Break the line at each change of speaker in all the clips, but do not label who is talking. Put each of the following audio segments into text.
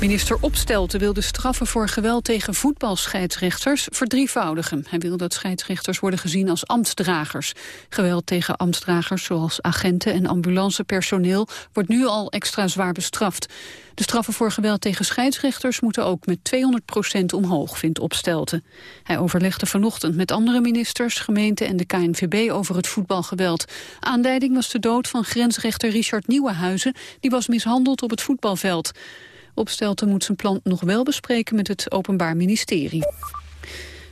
Minister Opstelten wil de straffen voor geweld tegen voetbalscheidsrechters verdrievoudigen. Hij wil dat scheidsrechters worden gezien als ambtsdragers. Geweld tegen ambtsdragers zoals agenten en ambulancepersoneel wordt nu al extra zwaar bestraft. De straffen voor geweld tegen scheidsrechters moeten ook met 200% omhoog, vindt Opstelten. Hij overlegde vanochtend met andere ministers, gemeenten en de KNVB over het voetbalgeweld. Aanleiding was de dood van grensrechter Richard Nieuwenhuizen, die was mishandeld op het voetbalveld. Opstelten moet zijn plan nog wel bespreken met het Openbaar Ministerie.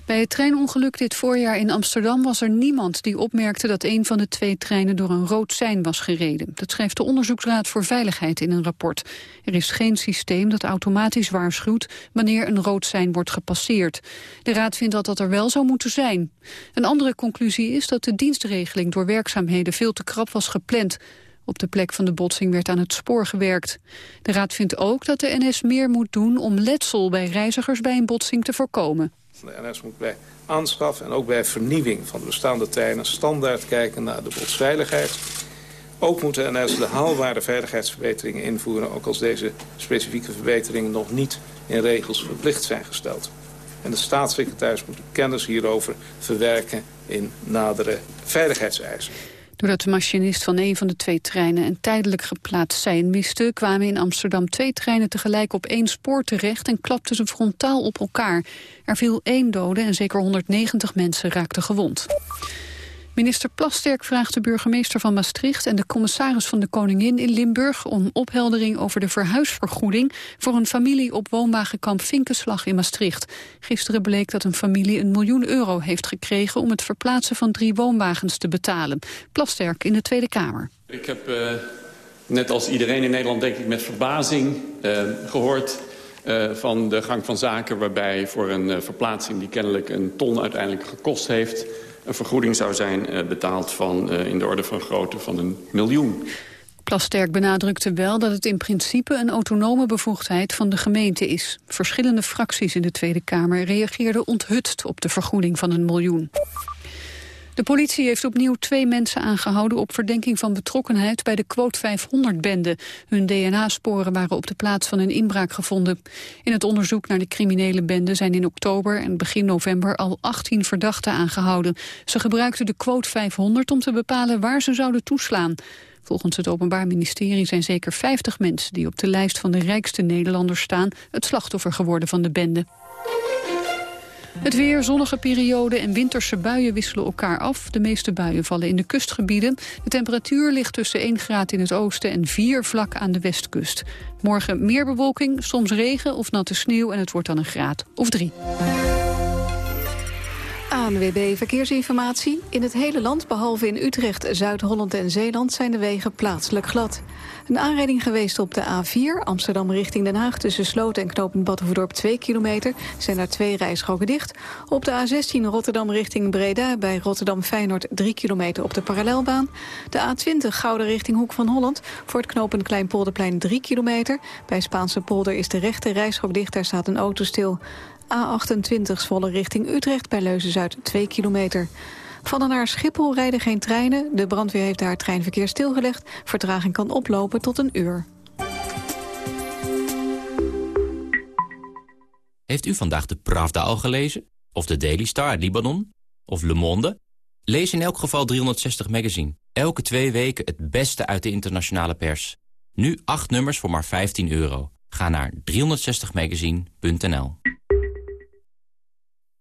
Bij het treinongeluk dit voorjaar in Amsterdam was er niemand die opmerkte dat een van de twee treinen door een rood sein was gereden. Dat schrijft de Onderzoeksraad voor Veiligheid in een rapport. Er is geen systeem dat automatisch waarschuwt wanneer een rood sein wordt gepasseerd. De raad vindt dat dat er wel zou moeten zijn. Een andere conclusie is dat de dienstregeling door werkzaamheden veel te krap was gepland. Op de plek van de botsing werd aan het spoor gewerkt. De Raad vindt ook dat de NS meer moet doen om letsel bij reizigers bij een botsing te voorkomen.
De NS moet bij aanschaf en ook bij vernieuwing van de bestaande treinen standaard kijken naar de botsveiligheid. Ook moet de NS de haalbare veiligheidsverbeteringen invoeren, ook als deze specifieke verbeteringen nog niet in regels verplicht zijn gesteld. En de staatssecretaris moet de kennis hierover verwerken in nadere veiligheidseisen.
Doordat de machinist van een van de twee treinen een tijdelijk geplaatst sein miste... kwamen in Amsterdam twee treinen tegelijk op één spoor terecht... en klapten ze frontaal op elkaar. Er viel één dode en zeker 190 mensen raakten gewond. Minister Plasterk vraagt de burgemeester van Maastricht en de commissaris van de Koningin in Limburg om opheldering over de verhuisvergoeding voor een familie op woonwagenkamp Vinkenslag in Maastricht. Gisteren bleek dat een familie een miljoen euro heeft gekregen om het verplaatsen van drie woonwagens te betalen. Plasterk in de Tweede Kamer.
Ik heb uh, net als iedereen in Nederland denk ik met verbazing uh, gehoord uh, van de gang van zaken waarbij voor een verplaatsing die kennelijk een ton uiteindelijk gekost heeft een vergoeding zou zijn eh, betaald van eh, in de orde van grootte van een miljoen.
Plasterk benadrukte wel dat het in principe een autonome bevoegdheid van de gemeente is. Verschillende fracties in de Tweede Kamer reageerden onthutst op de vergoeding van een miljoen. De politie heeft opnieuw twee mensen aangehouden op verdenking van betrokkenheid bij de Quote 500-bende. Hun DNA-sporen waren op de plaats van een inbraak gevonden. In het onderzoek naar de criminele bende zijn in oktober en begin november al 18 verdachten aangehouden. Ze gebruikten de Quote 500 om te bepalen waar ze zouden toeslaan. Volgens het Openbaar Ministerie zijn zeker 50 mensen die op de lijst van de rijkste Nederlanders staan het slachtoffer geworden van de bende. Het weer, zonnige periode en winterse buien wisselen elkaar af. De meeste buien vallen in de kustgebieden. De temperatuur ligt tussen 1 graad in het oosten en 4 vlak aan de westkust. Morgen meer bewolking, soms regen of natte sneeuw en het wordt dan een graad of 3.
ANWB Verkeersinformatie. In het hele land, behalve in Utrecht, Zuid-Holland en Zeeland... zijn de wegen plaatselijk glad. Een aanrijding geweest op de A4, Amsterdam richting Den Haag... tussen Sloot en Knopend Badhoevedorp 2 kilometer. Zijn daar twee rijstroken dicht. Op de A16 Rotterdam richting Breda... bij Rotterdam-Feyenoord 3 kilometer op de parallelbaan. De A20 Gouden richting Hoek van Holland. Voor het knooppunt Kleinpolderplein 3 kilometer. Bij Spaanse polder is de rechte rijstrook dicht. Daar staat een auto stil. A28 Zwolle richting Utrecht bij Leuzen-Zuid 2 kilometer. Van en naar Schiphol rijden geen treinen. De brandweer heeft daar treinverkeer stilgelegd. Vertraging kan oplopen tot een uur.
Heeft u vandaag de Pravda al gelezen? Of de Daily Star uit Libanon? Of Le Monde? Lees in elk geval 360 Magazine. Elke twee weken het beste uit de internationale pers. Nu acht nummers voor maar 15 euro. Ga naar 360magazine.nl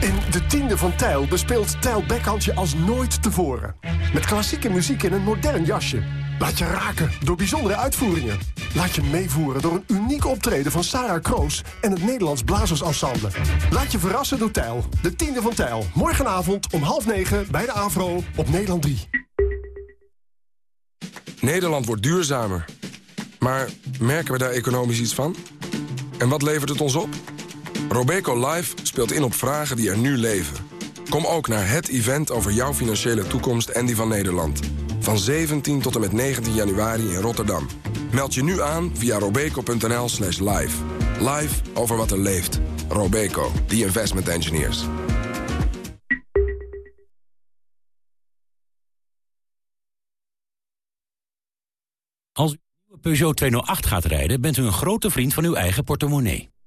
In de tiende van Tijl bespeelt Tijl Bekhandje als nooit tevoren. Met klassieke muziek in een modern jasje. Laat je raken door bijzondere uitvoeringen. Laat je meevoeren door een uniek optreden van Sarah Kroos en het Nederlands Blazersensemble. Laat je verrassen door Tijl, de tiende van Tijl. Morgenavond om half negen bij de AVRO op Nederland 3.
Nederland wordt duurzamer. Maar merken we daar economisch iets van? En wat levert het ons op? Robeco Live speelt in op vragen die er nu leven. Kom ook naar het event over jouw financiële toekomst en die van Nederland. Van 17 tot en met 19 januari in Rotterdam. Meld je nu aan via robeco.nl slash live. Live over wat er leeft. Robeco, the investment engineers.
Als u Peugeot 208 gaat rijden, bent u een grote vriend van uw eigen portemonnee.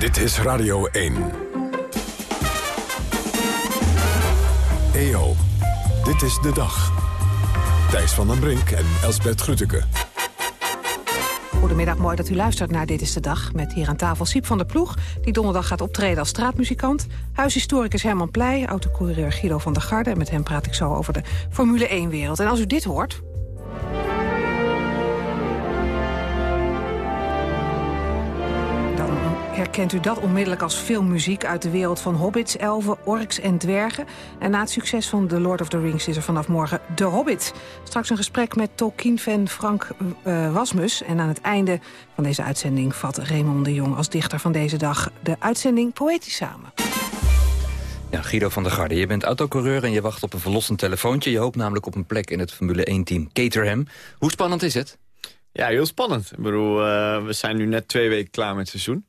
Dit is Radio 1. EO, dit is de dag. Thijs van den Brink en Elsbert Grütke.
Goedemiddag, mooi dat u luistert naar Dit is de Dag. Met hier aan tafel Siep van der Ploeg, die donderdag gaat optreden als straatmuzikant. Huishistoricus Herman Pleij, autocoureur Guido van der Garde. En met hem praat ik zo over de Formule 1-wereld. En als u dit hoort... herkent u dat onmiddellijk als filmmuziek uit de wereld van hobbits, elfen, orks en dwergen. En na het succes van The Lord of the Rings is er vanaf morgen The Hobbit. Straks een gesprek met Tolkien-fan Frank uh, Wasmus. En aan het einde van deze uitzending vat Raymond de Jong als dichter van deze dag de uitzending poëtisch samen.
Ja, Guido van der Garde, je bent autocoureur en je wacht op een verlossend telefoontje. Je hoopt namelijk op een plek in het Formule 1-team Caterham. Hoe spannend is het?
Ja, heel spannend. Ik bedoel, uh, we zijn nu net twee weken klaar met het seizoen.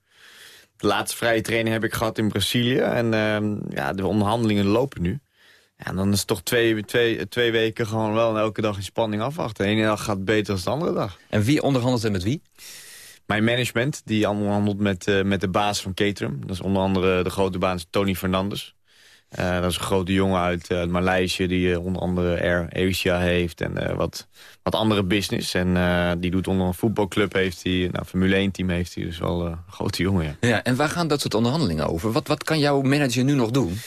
De laatste vrije training heb ik gehad in Brazilië. En uh, ja, de onderhandelingen lopen nu. Ja, en dan is het toch twee, twee, twee weken gewoon wel elke dag in spanning afwachten. De ene dag gaat beter dan de andere dag.
En wie onderhandelt er met wie?
Mijn management, die onderhandelt met, uh, met de baas van Caterham. Dat is onder andere de grote baas Tony Fernandes. Uh, dat is een grote jongen uit uh, Maleisië die uh, onder andere Air Asia heeft en wat, wat andere business. En die doet onder een voetbalclub, heeft hij, nou, Formule 1 team heeft hij, dus wel een grote jongen. Ja.
ja, en waar gaan dat soort onderhandelingen over? Wat, wat kan jouw manager nu nog doen?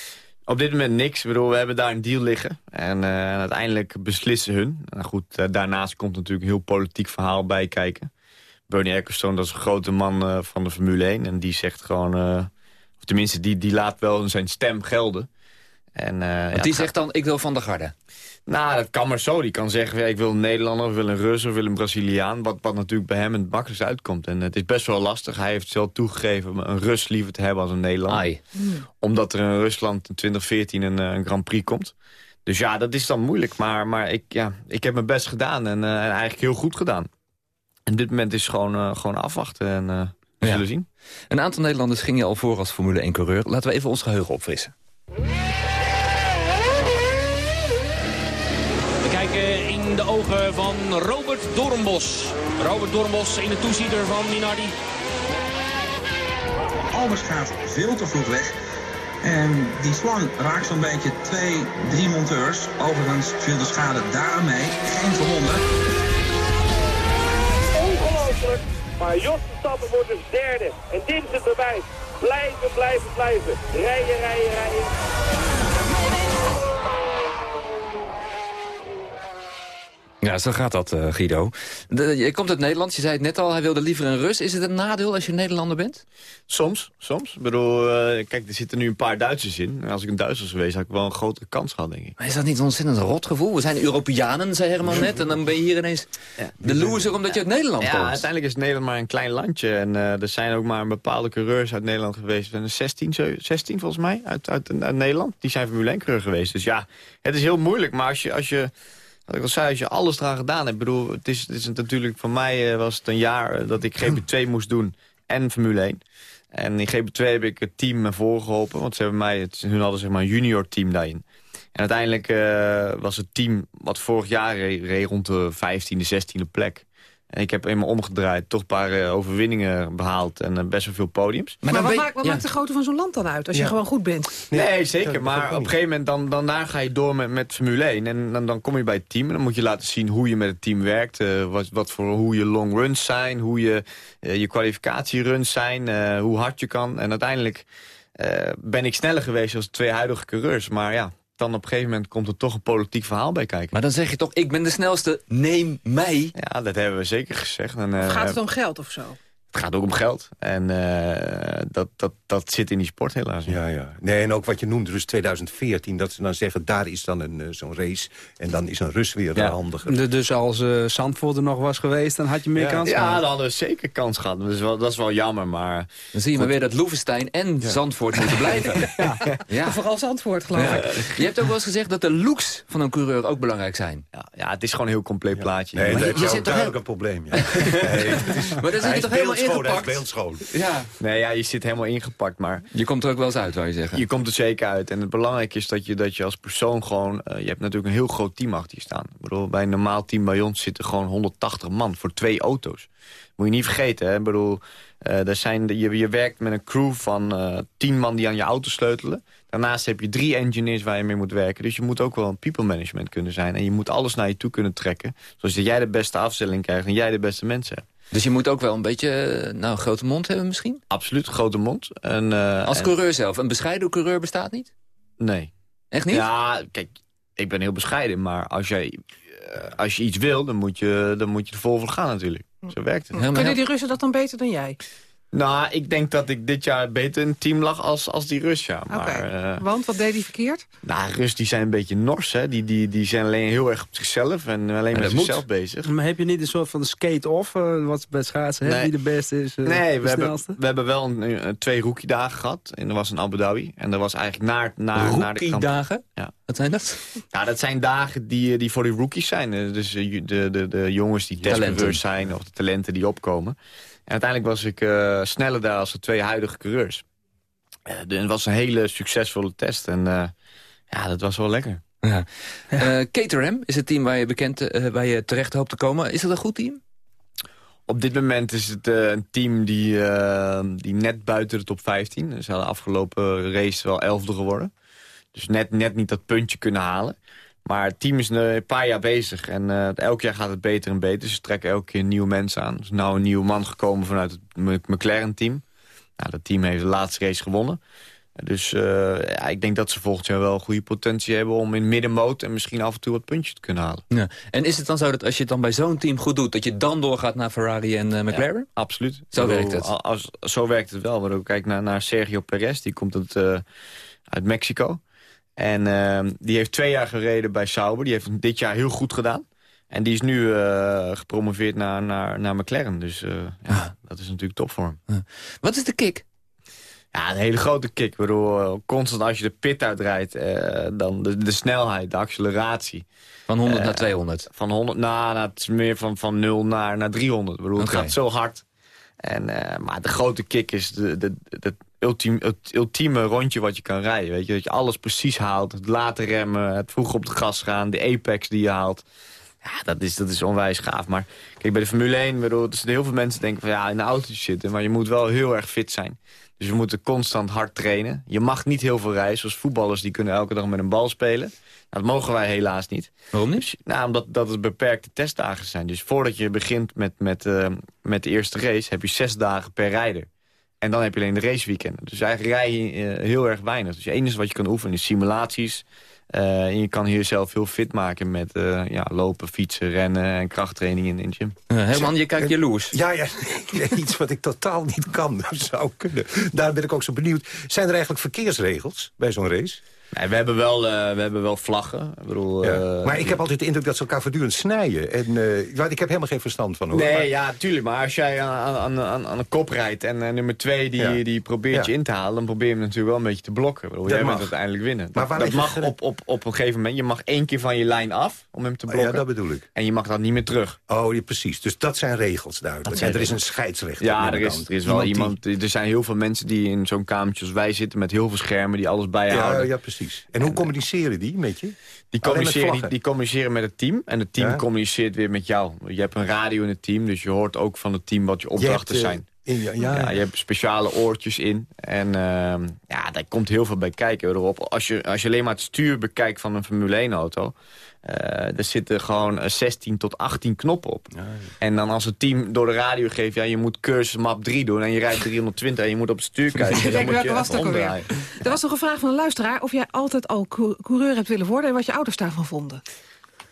Op dit moment niks. Ik bedoel, we hebben daar een deal liggen. En, en uiteindelijk beslissen hun. Nou goed, daarnaast komt natuurlijk een heel politiek verhaal bij kijken. Bernie Ecclestone, dat is een grote man van de Formule 1. En die zegt gewoon... of tenminste, die, die laat wel zijn stem gelden.
En, uh, ja, die zegt dan, ik wil Van der Garde.
Nou, dat kan maar zo. Die kan zeggen, ik wil een Nederlander, ik wil een Rus of wil een Braziliaan. Wat, wat natuurlijk bij hem het makkelijkst uitkomt. En het is best wel lastig. Hij heeft zelf toegegeven een Rus liever te hebben als een Nederlander.
Hmm.
Omdat er in Rusland in 2014 een, een Grand Prix komt. Dus ja, dat is dan moeilijk. Maar, maar ik, ja, ik heb mijn best gedaan en, uh, en eigenlijk heel goed gedaan. En dit moment is gewoon, uh, gewoon afwachten en uh, we ja. zullen zien.
Een aantal Nederlanders ging je al voor als Formule 1-coureur. Laten we even ons geheugen opfrissen.
Doornbos. Robert Doornbos in de toezieter van Minardi.
Albers gaat veel te vroeg weg. En die slang raakt zo'n beetje twee, drie monteurs. Overigens viel de schade daarmee geen gewonden.
Ongelooflijk. Maar Jos Stappen wordt dus derde. En dit is het erbij. Blijven, blijven, blijven. Rijden, rijden, rijden.
Ja, zo gaat dat, uh, Guido. De, je komt uit Nederland, je zei het net al, hij wilde liever een Rus. Is het een nadeel als je Nederlander bent?
Soms, soms. Ik bedoel, uh, kijk, er zitten nu een paar Duitsers in. En als ik een Duitser was geweest, had ik wel een grotere kans gehad, denk ik.
Maar is dat niet een ontzettend rot gevoel? We zijn Europeanen, zei Herman net. En dan ben je hier ineens ja, de loser omdat je uit Nederland
ja,
komt.
Ja, uiteindelijk is Nederland maar een klein landje. En uh, er zijn ook maar een bepaalde coureurs uit Nederland geweest. Er zijn 16, 16 volgens mij, uit, uit, uit Nederland. Die zijn Formule 1 coureur geweest. Dus ja, het is heel moeilijk. Maar als je... Als je wat ik al zei, als je alles eraan gedaan hebt. Ik bedoel, het is, het is natuurlijk voor mij uh, was het een jaar uh, dat ik GP2 moest doen en Formule 1. En in GP2 heb ik het team me voorgeholpen. Want ze hebben mij, het, hun hadden zeg maar een junior team daarin. En uiteindelijk uh, was het team wat vorig jaar reed, reed rond de 15e, 16e plek. En ik heb eenmaal omgedraaid, toch een paar uh, overwinningen behaald en uh, best wel veel podiums.
Maar, maar wat, maakt, wat ja. maakt de grootte van zo'n land dan uit, als ja. je gewoon goed bent?
Nee, nee zeker. Maar op een gegeven moment, dan, dan daar ga je door met, met Formule 1. En dan, dan kom je bij het team en dan moet je laten zien hoe je met het team werkt. Uh, wat, wat voor, hoe je long runs zijn, hoe je, je kwalificatieruns zijn, hoe hard je kan. En uiteindelijk ben ik sneller geweest als de twee huidige coureurs. Maar ja, dan op een gegeven moment komt er toch een politiek verhaal bij kijken.
Maar dan zeg je toch, ik ben de snelste, neem mij.
Ja, dat hebben we zeker gezegd. En,
uh, gaat het om geld of zo?
Het gaat ook om geld. En uh, dat, dat, dat zit in die sport helaas.
Ja, ja. Nee, en ook wat je noemde, dus 2014, dat ze dan zeggen... daar is dan een uh, zo'n race en dan is een Rus weer ja. handiger.
Dus als uh, Zandvoort er nog was geweest, dan had je meer
ja.
kans
ja,
gehad?
Ja, dan hadden we zeker kans gehad. Dat is wel, dat is wel jammer, maar...
Dan zie je maar weer dat Loevestein en Zandvoort moeten blijven.
ja. ja. Vooral Zandvoort, geloof ik.
Je hebt ook wel eens gezegd dat de looks van een coureur ook belangrijk zijn.
Ja, ja het is gewoon een heel compleet plaatje.
Nee, dat is je duidelijk heel... een probleem. Ja. nee,
is, maar dan zit je toch helemaal ingepakt?
Ja. Nee, ja, je zit helemaal ingepakt, maar...
Je komt er ook wel eens uit, wou je zeggen?
Je komt er zeker uit. En het belangrijke is dat je, dat je als persoon gewoon... Uh, je hebt natuurlijk een heel groot team achter je staan. Ik bedoel, bij een normaal team bij ons zitten gewoon 180 man voor twee auto's. Moet je niet vergeten, hè. Ik bedoel, uh, er zijn, je, je werkt met een crew van uh, 10 man die aan je auto sleutelen. Daarnaast heb je drie engineers waar je mee moet werken. Dus je moet ook wel een people management kunnen zijn. En je moet alles naar je toe kunnen trekken. Zodat jij de beste afstelling krijgt en jij de beste mensen hebt.
Dus je moet ook wel een beetje nou, een grote mond hebben misschien?
Absoluut, grote mond. En, uh,
Als
en...
coureur zelf, een bescheiden coureur bestaat niet?
Nee.
Echt niet?
Ja, kijk, ik ben heel bescheiden, maar als, jij, uh, als je iets wil, dan moet je, dan moet je er vol voor gaan natuurlijk. Zo werkt het.
Kunnen die Russen dat dan beter dan jij?
Nou, ik denk dat ik dit jaar beter in het team lag als, als die Rus, ja. Maar,
okay. uh, Want, wat deed hij verkeerd?
Nou, Rus die zijn een beetje nors, hè. Die, die, die zijn alleen heel erg op zichzelf en alleen met zichzelf moet. bezig.
Maar heb je niet een soort van skate-off, uh, wat bij schaatsen, nee. wie de beste is, uh,
Nee,
we
hebben, we hebben wel een, twee rookie-dagen gehad. En dat was in Abu Dhabi. En dat was eigenlijk naar, naar, naar de
dagen
Ja.
Wat zijn dat?
Ja, dat zijn dagen die, die voor de rookies zijn. Dus de, de, de, de jongens die testcoureurs zijn of de talenten die opkomen. En uiteindelijk was ik uh, sneller daar als de twee huidige coureurs. Uh, het was een hele succesvolle test. En uh, ja, dat was wel lekker.
Ja. Caterham is het team waar je, bekend, waar je terecht hoopt te komen. Is dat een goed team?
Op dit moment is het een team die, die net buiten de top 15. Ze hadden de afgelopen race wel elfde geworden. Dus net, net niet dat puntje kunnen halen. Maar het team is een paar jaar bezig en uh, elk jaar gaat het beter en beter. Ze trekken elke keer nieuwe mensen aan. Er is nou een nieuwe man gekomen vanuit het McLaren-team. Nou, dat team heeft de laatste race gewonnen. Dus uh, ja, ik denk dat ze volgend jaar wel goede potentie hebben... om in middenmoot en misschien af en toe wat puntjes te kunnen halen.
Ja. En is het dan zo dat als je het dan bij zo'n team goed doet... dat je dan doorgaat naar Ferrari en uh, McLaren?
Ja, absoluut.
Zo werkt het?
Als, als, zo werkt het wel. Maar ook kijk naar, naar Sergio Perez, die komt uit, uh, uit Mexico... En uh, die heeft twee jaar gereden bij Sauber. Die heeft dit jaar heel goed gedaan. En die is nu uh, gepromoveerd naar, naar, naar McLaren. Dus uh, ja, dat is natuurlijk top voor hem.
Wat is de kick?
Ja, een hele grote kick. Ik bedoel, constant als je de pit uitrijdt, dan de, de snelheid, de acceleratie.
Van 100 naar 200?
Van 100, nou, het is meer van, van 0 naar, naar 300. Ik bedoel, okay. Het gaat zo hard. En, maar de grote kick is de, de, de ultiem, het ultieme rondje wat je kan rijden. Weet je? Dat je alles precies haalt. Het laten remmen, het vroeg op het gas gaan, de apex die je haalt. Ja, dat is, dat is onwijs gaaf. Maar kijk, bij de Formule 1, bedoel, er heel veel mensen denken van ja, in de auto zitten. Maar je moet wel heel erg fit zijn. Dus we moeten constant hard trainen. Je mag niet heel veel reizen. Zoals voetballers, die kunnen elke dag met een bal spelen. Nou, dat mogen wij helaas niet.
Waarom niet?
Dus, nou, omdat dat het beperkte testdagen zijn. Dus voordat je begint met, met, uh, met de eerste race, heb je zes dagen per rijder. En dan heb je alleen de raceweekenden. Dus eigenlijk rij je uh, heel erg weinig. Dus het enige wat je kan oefenen is simulaties. Uh, en je kan jezelf heel fit maken met uh, ja, lopen, fietsen, rennen en krachttraining in, in de gym.
Herman, je kijkt jaloers.
Ja, ja, iets wat ik totaal niet kan, zou kunnen. Daar ben ik ook zo benieuwd. Zijn er eigenlijk verkeersregels bij zo'n race?
Nee, we hebben wel, uh, we hebben wel vlaggen. Ik bedoel,
ja. uh, maar ik heb altijd de indruk dat ze elkaar voortdurend snijden. En, uh, ik heb helemaal geen verstand van. Hoor.
Nee,
maar...
ja, tuurlijk. Maar als jij aan, aan, aan, aan een kop rijdt en nummer twee die, ja. die probeert ja. je in te halen... dan probeer je hem natuurlijk wel een beetje te blokken. Bedoel, jij mag. moet uiteindelijk winnen. Maar dat, dat mag op, op, op een gegeven moment. Je mag één keer van je lijn af om hem te blokken.
Ja, dat bedoel ik.
En je mag dan niet meer terug.
Oh, precies. Dus dat zijn regels duidelijk. Zijn en er is een scheidsrechter.
Ja, er is, er is wel iemand... Die... Er zijn heel veel mensen die in zo'n kamertje als wij zitten... met heel veel schermen die alles bijhouden.
Ja, ja precies. Precies. En hoe communiceren die met je?
Die
Alleen met
communiceren, die, communiceren met het team. En het team
Ja.
communiceert weer met jou. Je hebt een radio in het team, dus je hoort ook van het team wat je opdrachten
hebt, eh,
zijn.
In je- ja, ja.
je hebt speciale oortjes in. En ehm, ja, daar komt heel veel bij kijken erop. Als je, als je alleen maar het stuur bekijkt van een Formule 1 auto... eh er zitten gewoon eh, 16 tot 18 knoppen op. En dan als het team door de radio geeft... ja, je moet cursus map 3 doen en je rijdt 320... en je moet op het stuur kijken, dan moet je
was het ook. Er was nog een vraag van een luisteraar... of jij altijd al cou- coureur hebt willen worden... en wat je ouders daarvan vonden.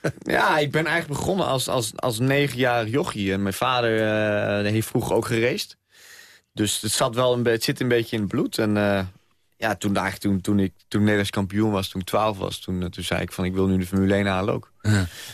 Ja, ik ben eigenlijk begonnen als, als, als negenjarig jochie. En mijn vader eh, heeft vroeger ook geraced. Dus het, zat wel een beetje, het zit een beetje in het bloed. En eh, ja, toen, eigenlijk, toen, toen ik toen Nederlands kampioen was, toen ik 12 was... Toen, eh, toen zei ik van ik wil nu de Formule 1 halen ook.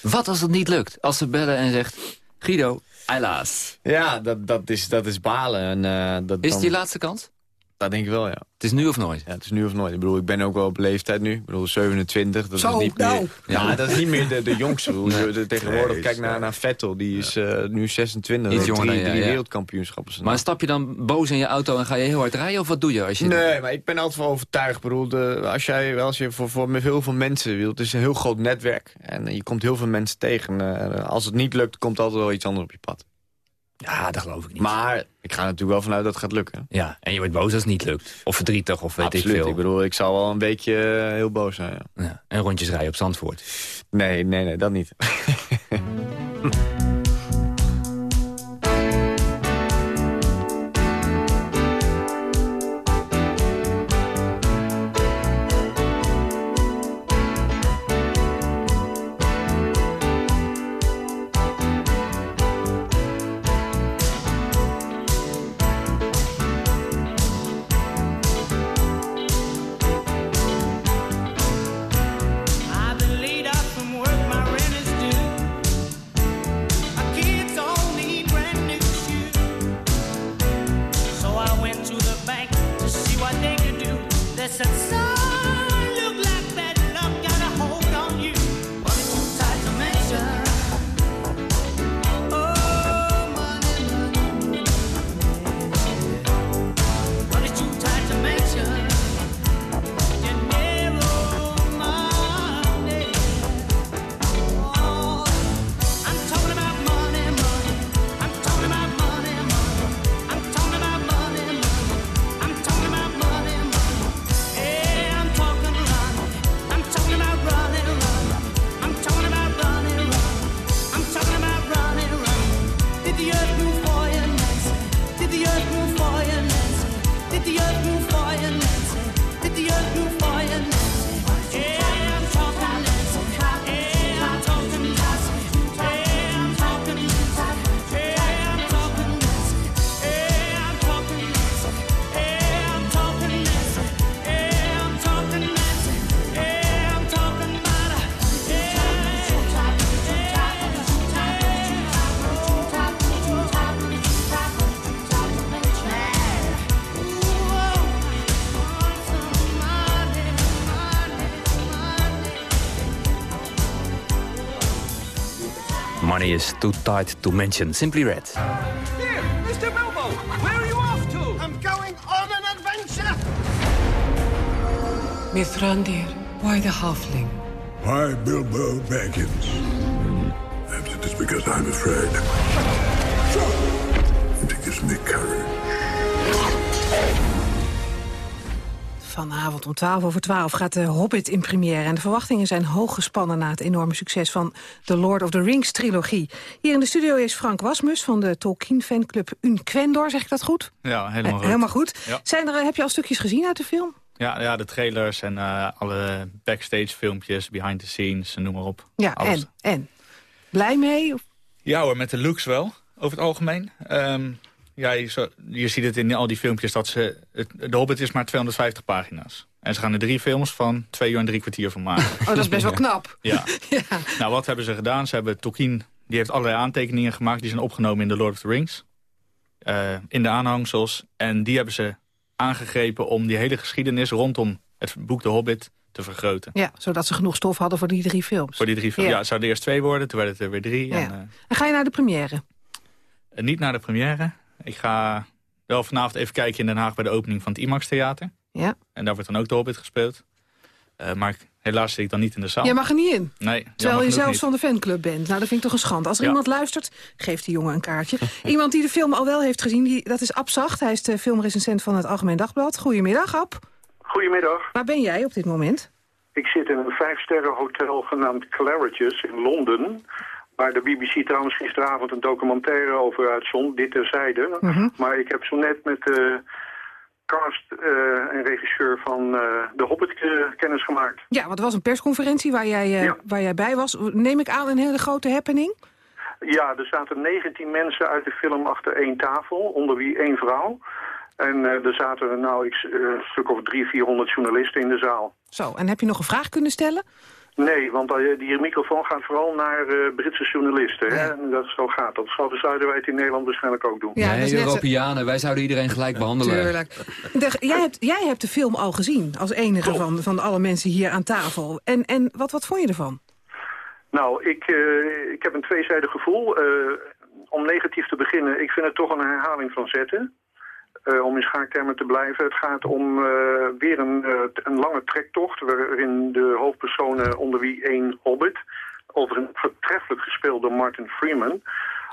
Wat als het niet lukt? Als ze bellen en zegt... Guido, helaas.
Ja, dat, dat, is, dat is balen. En, eh, dat
Is
dan-
die laatste kans?
Dat denk ik wel, ja.
Het is nu of nooit?
Ja, het is nu of nooit. Ik bedoel, ik ben ook wel op leeftijd nu. Ik bedoel, 27. Dat
Zo,
is niet
nou.
meer, ja,
Ja.
dat is niet meer de, de jongste.
Nee.
de- tegenwoordig,
Nee,
kijk naar, naar Vettel. Die is eh, nu 26.
Iets
Drie-
jonger dan jij,
drie
ja.
wereldkampioenschappen.
Maar stap je dan boos in je auto en ga je heel hard rijden? Of wat doe je als je...
Nee, maar ik ben altijd wel overtuigd. Ik bedoel, de, als, jij, als je voor, voor met heel veel mensen wilt, het is een heel groot netwerk. En je komt heel veel mensen tegen. Eh, als het niet lukt, komt altijd wel iets anders op je pad.
Ja, dat geloof ik niet.
Maar ik ga natuurlijk wel vanuit dat het gaat lukken.
Ja, en je wordt boos als het niet lukt. Of verdrietig, of weet
Absoluut.
ik veel.
Ik bedoel, ik zou wel een beetje eh, heel boos zijn. Ja.
Ja, en rondjes rijden op Zandvoort.
Nee, nee, nee, dat niet.
Money
is too tight to mention. Simply Red.
Here, Mr. Bilbo, where are you off to? I'm going on an adventure.
Mithrandir, why the halfling?
Why Bilbo Baggins? Perhaps it is because I'm afraid.
Vanavond om 12 over 12 gaat de Hobbit in première. En de verwachtingen zijn hoog gespannen na het enorme succes van de Lord of the Rings trilogie. Hier in de studio is Frank Wasmus van de Tolkien fanclub Unquendor. Zeg ik dat goed?
Ja, helemaal
Eh,
goed.
Helemaal goed.
Ja.
Zijn er, heb je al stukjes gezien uit de film?
Ja, ja, de trailers en eh, alle backstage filmpjes, behind the scenes, noem maar op.
Ja,
Alles.
en? En? Blij mee? Of-
Ja hoor, met de looks wel, over het algemeen. Ehm, ja, je, zo- je ziet het in al die filmpjes dat ze... Het, de Hobbit is maar 250 pagina's. En ze gaan er drie films van twee uur en drie kwartier van maken.
Oh, dat is best wel knap.
Ja. Nou, wat hebben ze gedaan? Ze hebben Tolkien, die heeft allerlei aantekeningen gemaakt... die zijn opgenomen in The Lord of the Rings. eh, in de aanhangsels. En die hebben ze aangegrepen om die hele geschiedenis rondom het boek De Hobbit te vergroten.
Ja, zodat ze genoeg stof hadden voor die drie films.
Voor die drie films. Ja. het zouden eerst twee worden, toen werden het er weer drie.
Ja.
En, eh,
En ga je naar de première?
en niet naar de première. Ik ga wel vanavond even kijken in Den Haag bij de opening van het IMAX Theater.
Ja.
En daar wordt dan ook De Hobbit gespeeld. Eh, maar ik- helaas zit ik dan niet in de zaal.
Jij mag er niet in.
Nee,
Terwijl je zelfs
niet.
van de fanclub bent. Nou, dat vind ik toch een schande. Als er
Ja.
iemand luistert, geeft die jongen een kaartje. iemand die de film al wel heeft gezien, die, dat is Ab Zacht. Hij is de filmrecensent van het Algemeen Dagblad. Goedemiddag, Ab.
Goedemiddag.
Waar ben jij op dit moment?
Ik zit in een vijfsterren hotel genaamd Claridge's in Londen. Waar de BBC trouwens gisteravond een documentaire over uitzond. Dit terzijde.
Mhm.
Maar ik heb zo net met de cast eh, en regisseur van eh The Hobbit eh, kennis gemaakt.
Ja, want er was een persconferentie waar jij, waar jij bij was. Neem ik aan een hele grote happening?
Ja, er zaten 19 mensen uit de film achter één tafel, onder wie één vrouw. En er zaten nou ik, een stuk of drie, 400 journalisten in de zaal.
Zo, en heb je nog een vraag kunnen stellen?
Nee, want eh, die microfoon gaat vooral naar eh, Britse journalisten. Hè? En dat, zo gaat dat. Zo zouden wij het in Nederland waarschijnlijk ook doen.
Ja, is
nee, Europeanen, wij zouden iedereen gelijk behandelen.
Tuurlijk. De- jij, hebt, jij hebt de film al gezien, als enige van, van alle mensen hier aan tafel. En, en wat, wat vond je ervan?
Nou, ik, eh, ik heb een tweezijdig gevoel. Eh, om negatief te beginnen, ik vind het toch een herhaling van zetten. Eh, om in schaaktermen te blijven. Het gaat om eh, weer een, eh, een lange trektocht... waarin de hoofdpersonen onder wie één hobbit... over een vertreffelijk gespeeld door Martin Freeman...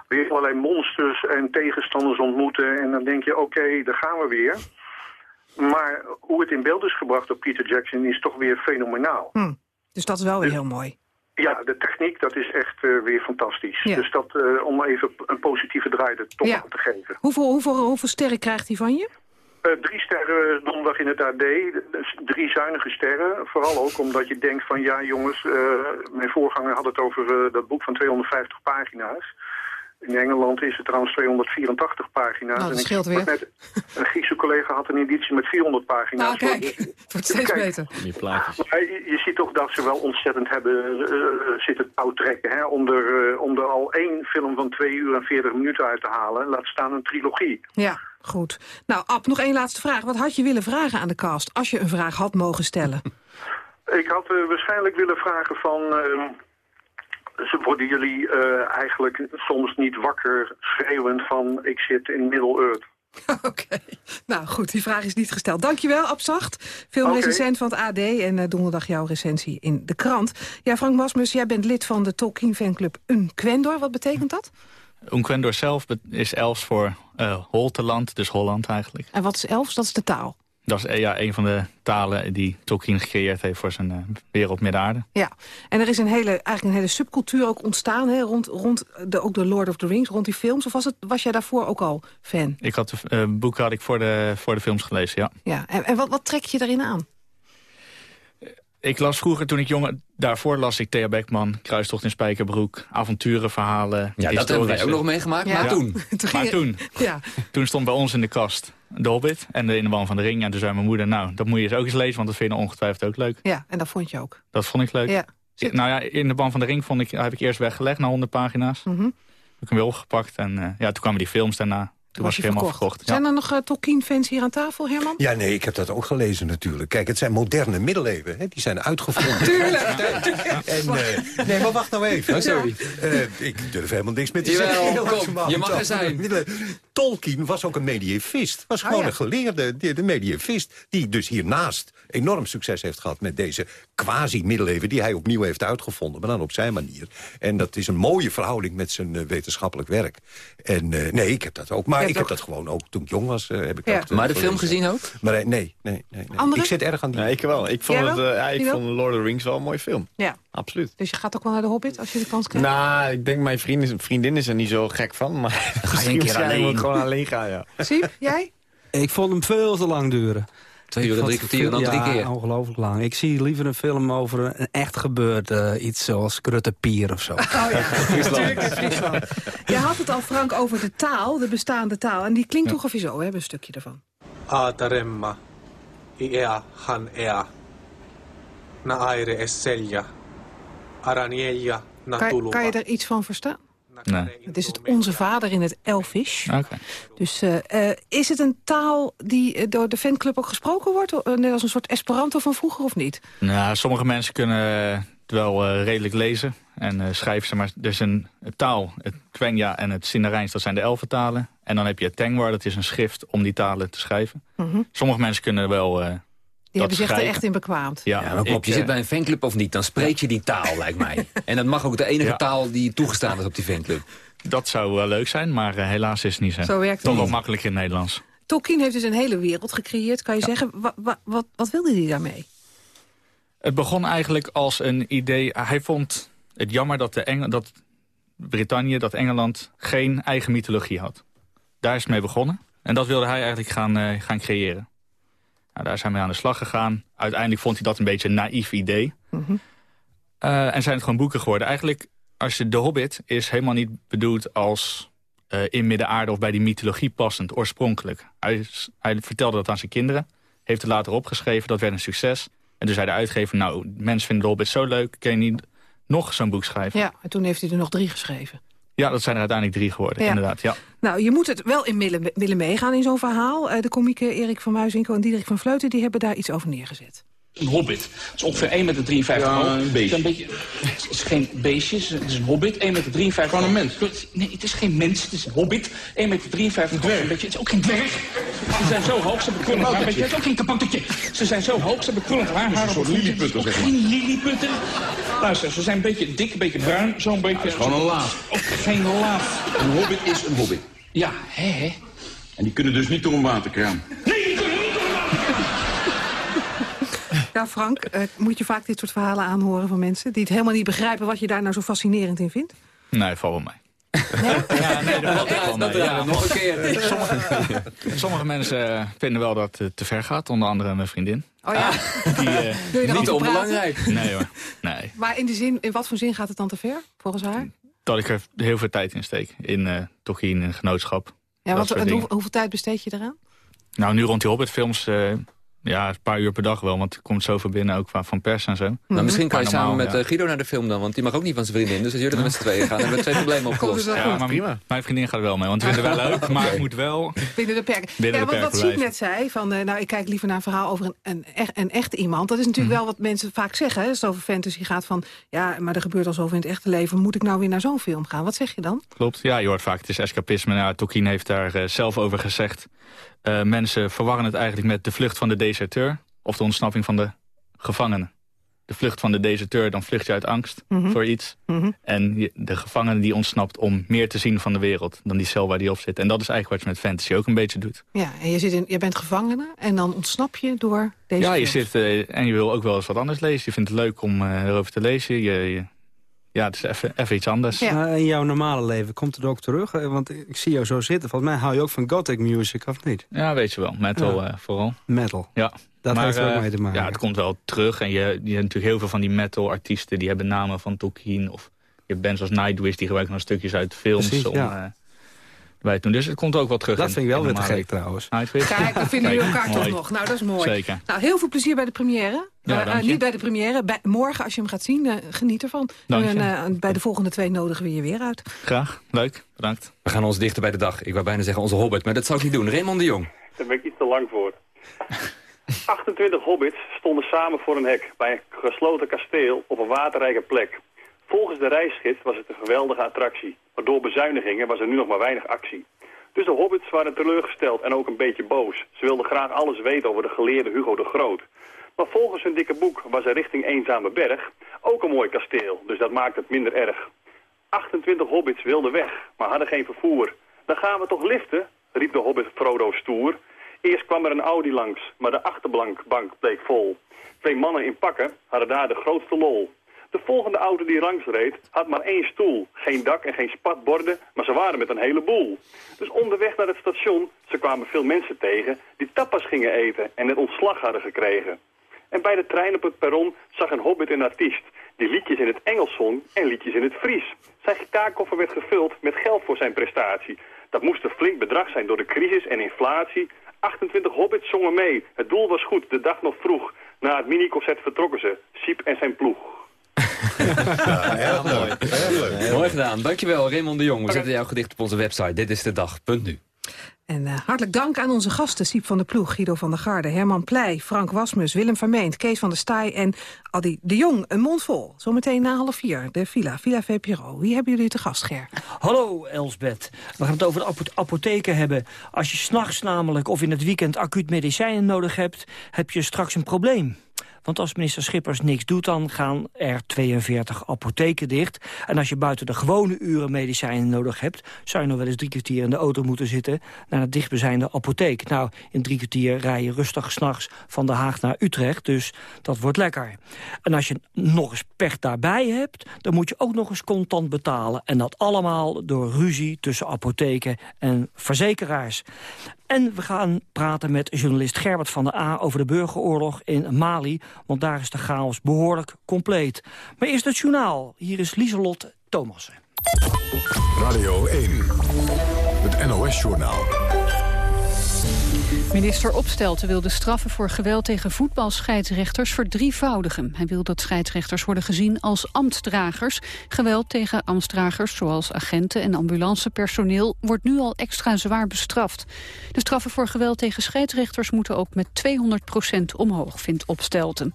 weer allerlei monsters en tegenstanders ontmoeten. En dan denk je, oké, daar gaan we weer. Maar hoe het in beeld is gebracht door Peter Jackson... is toch weer fenomenaal.
Hm. Dus dat is wel weer heel mooi.
Ja, de techniek, dat is echt eh, weer fantastisch.
Ja.
Dus dat, eh, om even een positieve draai er toch
Ja.
aan te geven.
Hoeveel, hoeveel, hoeveel sterren krijgt hij van je?
Eh, drie sterren donderdag in het AD. Dus drie zuinige sterren. Vooral ook omdat je denkt van ja jongens, mijn voorganger had het over dat boek van 250 pagina's. In Engeland is het trouwens 284 pagina's.
Nou, dat
En ik
scheelt weer.
Net, een Griekse collega had een editie met 400 pagina's.
Nou, kijk,
Dus-
het wordt steeds
Kijk,
beter.
Maar je, je ziet toch dat ze wel ontzettend hebben eh, zitten touwtrekken... Hè, om, er, eh, om er al één film van 2 uur en 40 minuten uit te halen. Laat staan een trilogie.
Ja, goed. Nou, Ab, nog één laatste vraag. Wat had je willen vragen aan de cast, als je een vraag had mogen stellen?
Ik had eh, waarschijnlijk willen vragen van... ze worden jullie eh, eigenlijk soms niet wakker schreeuwend van... ik zit in Middle-earth.
Nou goed, die vraag is niet gesteld. Dankjewel, Abzacht, filmrecensent van het AD... en eh, donderdag jouw recensie in de krant. Ja, Frank Masmus, jij bent lid van de Tolkien fanclub Unquendor. Wat betekent dat?
Unquendor zelf is Elfs voor eh Holteland, dus Holland eigenlijk.
En wat is Elfs? Dat is de taal.
Dat is eh, ja, een van de talen die Tolkien gecreëerd heeft voor zijn eh, wereld Midden-aarde.
Ja, en er is een hele, eigenlijk een hele subcultuur ook ontstaan... Hè, rond, rond de, ook de Lord of the Rings, rond die films. Of was, het, was jij daarvoor ook al fan?
Ik had de eh, boeken had ik voor de, voor de films gelezen, ja.
Ja, en, en wat, wat trek je daarin aan?
Ik las vroeger, toen ik jong... Daarvoor las ik Thea Beckman, Kruistocht in Spijkerbroek... avonturen,
Ja, dat hebben wij ook nog meegemaakt, maar toen.
Toen
maar toen,
Ja,
toen stond bij ons in de kast de Hobbit en de In de Ban van de Ring. En toen zei mijn moeder, nou, dat moet je eens ook eens lezen... want dat vind je ongetwijfeld ook leuk.
ja, en dat vond je ook.
Dat vond ik leuk.
Ja.
Nou ja, In de Ban van de Ring vond ik, heb ik eerst weggelegd na 100 pagina's.
Mhm.
Heb ik hem weer opgepakt en eh, ja, toen kwamen die films daarna. Toen was,
je
ik helemaal verkocht. Ja.
Zijn er nog eh, Tolkien-fans hier aan tafel, Herman?
Ja, nee, ik heb dat ook gelezen natuurlijk. Kijk, het zijn moderne middeleeuwen. Hè? Die zijn uitgevonden.
Tuurlijk.
En, eh, nee, maar wacht nou even.
Oh, sorry.
Eh, ik durf helemaal niks meer te zeggen.
Kom, je mag er zijn.
Tolkien was ook een medievist. Was
Oh,
gewoon
ja.
een geleerde, de, de medievist. Die dus hiernaast enorm succes heeft gehad met deze quasi-middeleeuwen... die hij opnieuw heeft uitgevonden, maar dan op zijn manier. En dat is een mooie verhouding met zijn eh, wetenschappelijk werk. En eh, nee, ik heb dat ook. Maar ik heb dat gewoon ook toen ik jong was. eh, heb ik
Ja.
dat,
Maar de film gezien ook?
Maar nee, nee, nee. nee.
Anderen?
Ik zit erg aan die...
Nee, ik wel. Ik vond, het, ja, ik vond Lord of the Rings wel een mooie film.
Ja,
Absoluut.
dus je gaat ook wel naar de Hobbit als je de kans krijgt?
Nou, ik denk mijn vriend is, vriendin is er niet zo gek van. Maar
Ga je een keer
moet
alleen.
ik gewoon alleen gaan, ja.
Siep, jij?
Ik vond hem veel te lang duren.
Twee uur en drie kwartier en dan drie
ja,
keer.
ongelooflijk lang. Ik zie liever een film over een echt gebeurd eh, iets zoals Krutte Pier of zo.
Oh ja, natuurlijk Friesland. Je had het al, Frank, over de taal, de bestaande taal. En die klinkt ongeveer zo, we hebben een stukje ervan.
Aataremma, iea han ea. Na aire esselja. Aranieja na
Kan, je er iets van verstaan?
Nee.
Het is het Onze Vader in het Elfisch.
Oké.
Dus eh, eh, is het een taal die eh, door de fanclub ook gesproken wordt? Net als een soort Esperanto van vroeger of niet?
Nou, sommige mensen kunnen het wel redelijk lezen en schrijven. Zeg maar, dus een taal, het Quenya en het Sindarijns, dat zijn de elfentalen. En dan heb je het Tengwar, dat is een schrift om die talen te schrijven.
Mhm.
Sommige mensen kunnen wel eh,
Die hebben zich er echt in bekwaamd.
Ja,
Ja,
ik,
je
eh,
zit bij een fanclub of niet, dan spreek je die taal, lijkt mij. En dat mag ook de enige
Ja.
taal die toegestaan is op die fanclub.
Dat zou wel leuk zijn, maar eh, helaas is het niet zo.
Zo werkt het
Toch wel makkelijk in het Nederlands.
Tolkien heeft dus een hele wereld gecreëerd, kan je zeggen. Wa- wa- wat, wat wilde hij daarmee?
Het begon eigenlijk als een idee... Hij vond het jammer dat, de Engel, dat Brittannië, dat Engeland... geen eigen mythologie had. Daar is het mee begonnen. En dat wilde hij eigenlijk gaan, eh, gaan creëren. Nou, daar zijn we aan de slag gegaan. Uiteindelijk vond hij dat een beetje een naïef idee. Eh, en zijn het gewoon boeken geworden. Eigenlijk, als je De Hobbit is helemaal niet bedoeld als eh, in Midden-aarde... of bij die mythologie passend, oorspronkelijk. Hij, hij vertelde dat aan zijn kinderen. Heeft het later opgeschreven, dat werd een succes. En toen zei de uitgever, nou, mensen vinden De Hobbit zo leuk... kun je niet nog zo'n boek schrijven?
Ja, en toen heeft hij er nog drie geschreven.
Ja, dat zijn er uiteindelijk drie geworden,
Ja.
inderdaad. Ja.
Nou, je moet het wel in willen, willen meegaan in zo'n verhaal. Eh, de komieken Erik van Muizinko en Diederik van Vleuten... die hebben daar iets over neergezet.
Een hobbit. Het is ongeveer 1,53 meter
Ja,
hoog.
een beestje.
Het is, een beetje, het is geen beestje, het is een hobbit. 1,53 meter Gewoon een mens? Nee, het is geen mens, het is een hobbit. 1,53 meter hoog. Een beetje, het is ook geen dwerg. Ze zijn zo hoog, ze hebben krullend haar. Het is ook geen kaboutertje. Ze zijn zo hoog, ze hebben krullend haar. haar
een soort
de
lilliputter, zeg maar.
geen lilliputter. Luister, ze zijn een beetje dik, een beetje bruin. Zo'n beetje...
Het is gewoon een laaf.
Ook geen laaf.
Een hobbit is een hobbit.
Ja, hè, hè.
En die kunnen dus niet door een waterkraan.
Ja, Frank, eh, moet je vaak dit soort verhalen aanhoren van mensen... die het helemaal niet begrijpen wat je daar nou zo fascinerend in vindt?
Nee, val wel mee. Ja, nee, dat valt echt wel mee. Ja,
nog een keer.
Sommige, sommige mensen eh, vinden wel dat het te ver gaat. Onder andere mijn vriendin.
Oh ja,
Die, eh,
je
Niet onbelangrijk.
nee hoor. Nee.
Maar in, de zin, in wat voor zin gaat het dan te ver, volgens haar?
Dat ik er heel veel tijd in steek. In eh Tolkien, in genootschap.
Ja, wat, en hoe- hoeveel tijd besteed je eraan?
Nou, nu rond die Hobbit-films... eh, ja, een paar uur per dag wel. Want er komt zoveel binnen ook van, van pers en zo.
Mhm.
Nou, misschien kan je samen met
ja.
eh, Guido naar de film dan, want die mag ook niet van zijn vriendin. Dus als jullie er met z'n tweeën gaan, hebben we twee problemen opgelost.
Ja, maar
prima.
mijn vriendin gaat er wel mee. Want we vinden het wel leuk, maar het moet wel...
Binnen de perken.
Binnen
ja,
de
want wat Siep net zei, van, eh, nou, ik kijk liever naar een verhaal over een, een, echt, een iemand. Dat is natuurlijk
Mhm.
wel wat mensen vaak zeggen, hè, als het over fantasy gaat. Van, ja, maar er gebeurt al zoveel in het echte leven. Moet ik nou weer naar zo'n film gaan? Wat zeg je dan?
Klopt, ja, je hoort vaak, het is escapisme. Nou, Tolkien heeft daar eh, zelf over gezegd. Eh, mensen verwarren het eigenlijk met de vlucht van de deserteur... of de ontsnapping van de gevangenen. De vlucht van de deserteur, dan vlucht je uit angst
Mhm.
voor iets.
Mhm.
En je- de gevangene die ontsnapt om meer te zien van de wereld... dan die cel waar die op zit. En dat is eigenlijk wat je met fantasy ook een beetje doet.
Ja, en je, zit in, je bent gevangene en dan ontsnap je door deze
ja, je zit eh, en je wil ook wel eens wat anders lezen. Je vindt het leuk om eh, erover te lezen. Je, je- ja, het is even, even iets anders.
Maar in jouw normale leven komt het ook terug? Eh, Want ik zie jou zo zitten. Volgens mij hou je ook van gothic music, of niet?
Ja, weet je wel. Metal
Ja.
eh, vooral.
Metal.
Ja.
Dat heeft er ook
eh,
mee te maken.
Ja, het komt wel terug. En je, je hebt natuurlijk heel veel van die metal-artiesten... die hebben namen van Tolkien. Of je hebt bands als Nightwish... die gebruiken nog stukjes uit films
Precies,
om
ja.
Doen. Dus het komt ook wel terug.
Dat
in-
vind ik wel weer te gek trouwens.
Nightwish.
Kijk, dan vinden jullie elkaar toch nog. Nou, dat is mooi.
Zeker.
Nou, heel veel plezier bij de première.
Ja,
Eh,
dank
eh,
je.
niet bij de première, bij, morgen als je hem gaat zien, eh, geniet ervan.
Dank
en
je.
eh, bij de volgende twee nodigen we je weer uit.
Graag. Leuk. Bedankt.
We gaan ons dichter bij de dag. Ik wou bijna zeggen onze hobbit, maar dat zou ik niet doen. Raymond de Jong.
Daar ben ik iets te lang voor. 28 hobbits stonden samen voor een hek bij een gesloten kasteel op een waterrijke plek. Volgens de reisgids was het een geweldige attractie, maar door bezuinigingen was er nu nog maar weinig actie. Dus de hobbits waren teleurgesteld en ook een beetje boos. Ze wilden graag alles weten over de geleerde Hugo de Groot. Maar volgens hun dikke boek was er richting Eenzame Berg ook een mooi kasteel, dus dat maakt het minder erg. 28 hobbits wilden weg, maar hadden geen vervoer. Dan gaan we toch liften, riep de hobbit Frodo stoer. Eerst kwam er een Audi langs, maar de achterbank bleek vol. Twee mannen in pakken hadden daar de grootste lol. De volgende auto die langs reed had maar één stoel. Geen dak en geen spatborden, maar ze waren met een heleboel. Dus onderweg naar het station, ze kwamen veel mensen tegen... die tapas gingen eten en het ontslag hadden gekregen. En bij de trein op het perron zag een hobbit een artiest... die liedjes in het Engels zong en liedjes in het Fries. Zijn gitaarkoffer werd gevuld met geld voor zijn prestatie. Dat moest een flink bedrag zijn door de crisis en inflatie. 28 hobbits zongen mee. Het doel was goed, de dag nog vroeg. Na het miniconcert vertrokken ze, Siep en zijn ploeg.
Heel mooi. Mooi gedaan. Dankjewel, Raymond de Jong. We zetten jouw gedicht op onze website. Dit is de dag. Punt nu.
En eh, hartelijk dank aan onze gasten, Siep van der Ploeg, Guido van der Garde, Herman Pleij, Frank Wasmus, Willem Vermeend, Kees van der Staaij en Adi de Jong. Een mond vol. Zometeen na half vier, de Villa, Villa VPRO. Wie hebben jullie te gast, Ger?
Hallo Elsbeth. We gaan het over de apo apotheken hebben. Als je s'nachts namelijk of in het weekend acuut medicijnen nodig hebt... heb je straks een probleem. Want als minister Schippers niks doet, dan gaan er 42 apotheken dicht. En als je buiten de gewone uren medicijnen nodig hebt... zou je nog wel eens drie kwartier in de auto moeten zitten... naar de dichtbijzijnde apotheek. Nou, in drie kwartier rij je rustig s'nachts van Den Haag naar Utrecht. Dus dat wordt lekker. En als je nog eens pech daarbij hebt... dan moet je ook nog eens contant betalen. En dat allemaal door ruzie tussen apotheken en verzekeraars. En we gaan praten met journalist Gerbert van der A... over de burgeroorlog in Mali, want daar is de chaos behoorlijk compleet. Maar eerst het journaal. Hier is Lieselot Thomassen.
Radio 1, het NOS-journaal.
Minister Opstelten wil de straffen voor geweld tegen voetbalscheidsrechters verdrievoudigen. Hij wil dat scheidsrechters worden gezien als ambtsdragers. Geweld tegen ambtsdragers, zoals agenten en ambulancepersoneel, wordt nu al extra zwaar bestraft. De straffen voor geweld tegen scheidsrechters moeten ook met 200% omhoog, vindt Opstelten.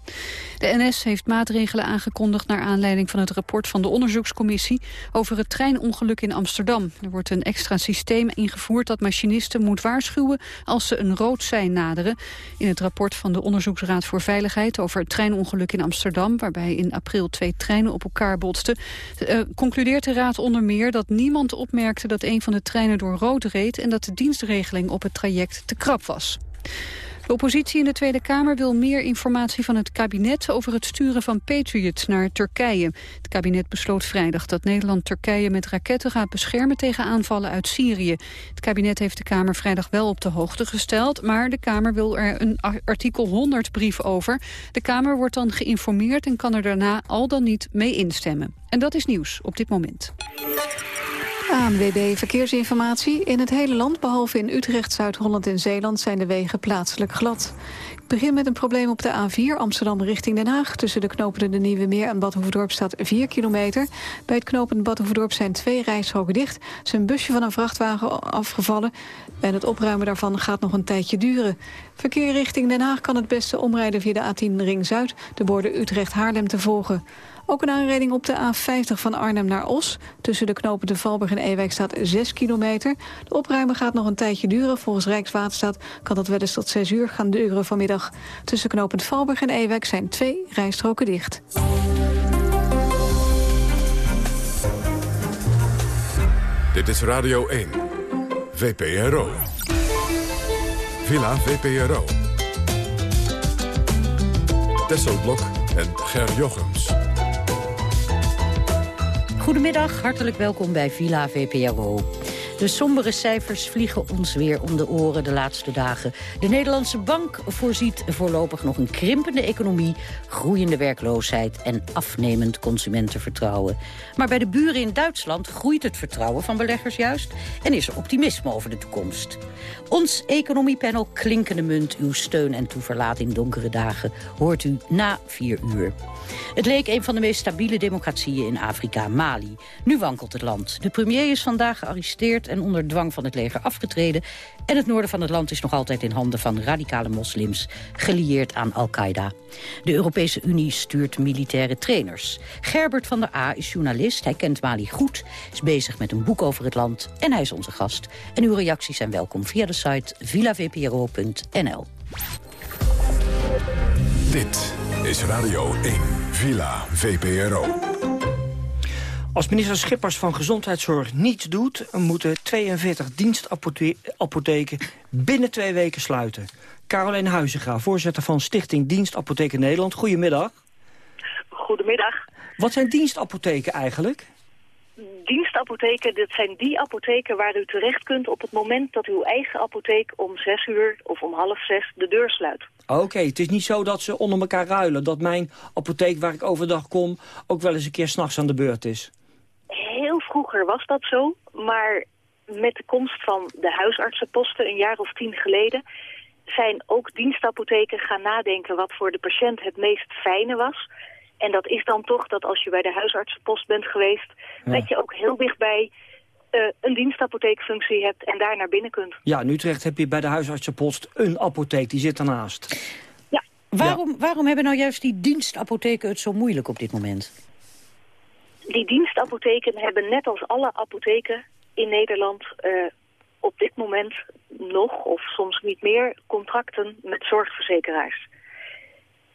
De NS heeft maatregelen aangekondigd naar aanleiding van het rapport van de onderzoekscommissie over het treinongeluk in Amsterdam. Er wordt een extra systeem ingevoerd dat machinisten moet waarschuwen als ze een rood zijn naderen. In het rapport van de Onderzoeksraad voor Veiligheid over het treinongeluk in Amsterdam, waarbij in april twee treinen op elkaar botsten, eh, concludeert de raad onder meer dat niemand opmerkte dat een van de treinen door rood reed en dat de dienstregeling op het traject te krap was. De oppositie in de Tweede Kamer wil meer informatie van het kabinet over het sturen van Patriot naar Turkije. Het kabinet besloot vrijdag dat Nederland Turkije met raketten gaat beschermen tegen aanvallen uit Syrië. Het kabinet heeft de Kamer vrijdag wel op de hoogte gesteld, maar de Kamer wil er een artikel 100 brief over. De Kamer wordt dan geïnformeerd en kan er daarna al dan niet mee instemmen. En dat is nieuws op dit moment.
ANWB Verkeersinformatie. In het hele land, behalve in Utrecht, Zuid-Holland en Zeeland... zijn de wegen plaatselijk glad. Ik begin met een probleem op de A4 Amsterdam richting Den Haag. Tussen de knopende de Nieuwe Meer en Badhoevedorp staat 4 kilometer. Bij het knopend Badhoevedorp zijn twee rijstroken dicht. Er is een busje van een vrachtwagen afgevallen. En het opruimen daarvan gaat nog een tijdje duren. Verkeer richting Den Haag kan het beste omrijden via de A10 Ring Zuid... de borden Utrecht-Haarlem te volgen. Ook een aanrijding op de A50 van Arnhem naar Os. Tussen de knopen de Valburg en Ewijk staat 6 kilometer. De opruimen gaat nog een tijdje duren. Volgens Rijkswaterstaat kan dat wel eens tot 6 uur gaan duren vanmiddag. Tussen knopend Valburg en Ewijk zijn twee rijstroken dicht.
Dit is Radio 1, VPRO. Villa VPRO. Tesselblok en Ger Jochems.
Goedemiddag, hartelijk welkom bij Villa VPRO. De sombere cijfers vliegen ons weer om de oren de laatste dagen. De Nederlandse bank voorziet voorlopig nog een krimpende economie... groeiende werkloosheid en afnemend consumentenvertrouwen. Maar bij de buren in Duitsland groeit het vertrouwen van beleggers juist... en is er optimisme over de toekomst. Ons economiepanel Klinkende Munt, uw steun en toeverlaat in donkere dagen... hoort u na vier uur. Het leek een van de meest stabiele democratieën in Afrika, Mali. Nu wankelt het land. De premier is vandaag gearresteerd en onder dwang van het leger afgetreden. En het noorden van het land is nog altijd in handen van radicale moslims... gelieerd aan Al-Qaeda. De Europese Unie stuurt militaire trainers. Gerbert van der A is journalist, hij kent Mali goed... is bezig met een boek over het land en hij is onze gast. En uw reacties zijn welkom via de site villavpro.nl.
Dit is Radio 1, Villa VPRO.
Als minister Schippers van Gezondheidszorg niets doet... moeten 42 dienstapotheken binnen twee weken sluiten. Caroline Huizinga, voorzitter van Stichting Dienstapotheken Nederland. Goedemiddag.
Goedemiddag.
Wat zijn dienstapotheken eigenlijk?
Dienstapotheken, dat zijn die apotheken waar u terecht kunt op het moment dat uw eigen apotheek om zes uur of om half zes de deur sluit.
Oké, het is niet zo dat ze onder elkaar ruilen. Dat mijn apotheek waar ik overdag kom ook wel eens een keer s'nachts aan de beurt is.
Heel vroeger was dat zo, maar met de komst van de huisartsenposten een jaar of tien geleden zijn ook dienstapotheken gaan nadenken wat voor de patiënt het meest fijne was. En dat is dan toch dat als je bij de huisartsenpost bent geweest... dat je ook heel dichtbij eh, een dienstapotheekfunctie hebt en daar naar binnen kunt.
Ja, in Utrecht heb je bij de huisartsenpost een apotheek, die zit ernaast.
Waarom, waarom hebben nou juist die dienstapotheken het zo moeilijk op dit moment?
Die dienstapotheken hebben net als alle apotheken in Nederland eh, op dit moment nog, of soms niet meer, contracten met zorgverzekeraars.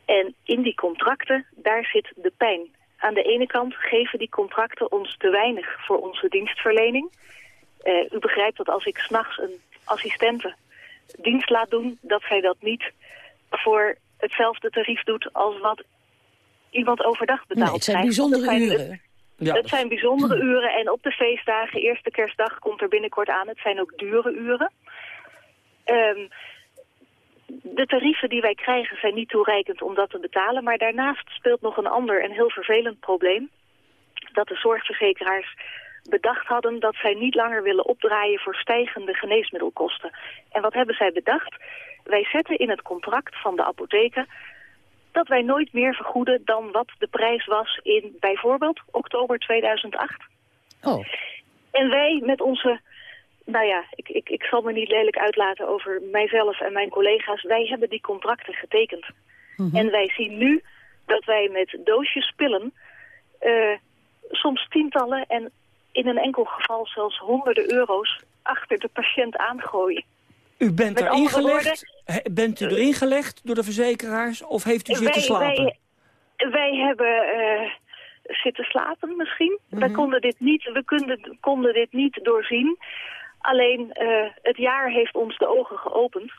En in die contracten, daar zit de pijn. Aan de ene kant geven die contracten ons te weinig voor onze dienstverlening. Eh, u begrijpt dat als ik s'nachts een assistente dienst laat doen, dat zij dat niet voor hetzelfde tarief doet als wat iemand overdag betaalt.
Nee, het zijn bijzondere
Dat
uren.
Het zijn bijzondere uren en op de feestdagen, eerste kerstdag komt er binnenkort aan. Het zijn ook dure uren. Ehm, de tarieven die wij krijgen zijn niet toereikend om dat te betalen. Maar daarnaast speelt nog een ander en heel vervelend probleem. Dat de zorgverzekeraars bedacht hadden dat zij niet langer willen opdraaien voor stijgende geneesmiddelkosten. En wat hebben zij bedacht? Wij zetten in het contract van de apotheken dat wij nooit meer vergoeden dan wat de prijs was in bijvoorbeeld oktober 2008.
Oh.
En wij met onze, nou ja, ik, ik, ik zal me niet lelijk uitlaten over mijzelf en mijn collega's. Wij hebben die contracten getekend. En wij zien nu dat wij met doosjes pillen eh, soms tientallen en in een enkel geval zelfs honderden euro's achter de patiënt aangooien.
U bent
Met
erin
andere
gelegd? He- Bent u erin gelegd door de verzekeraars? Of heeft u zitten slapen?
Wij, wij hebben eh, zitten slapen misschien. Wij
Mhm.
konden dit niet, we konden, konden dit niet doorzien. Alleen eh, het jaar heeft ons de ogen geopend.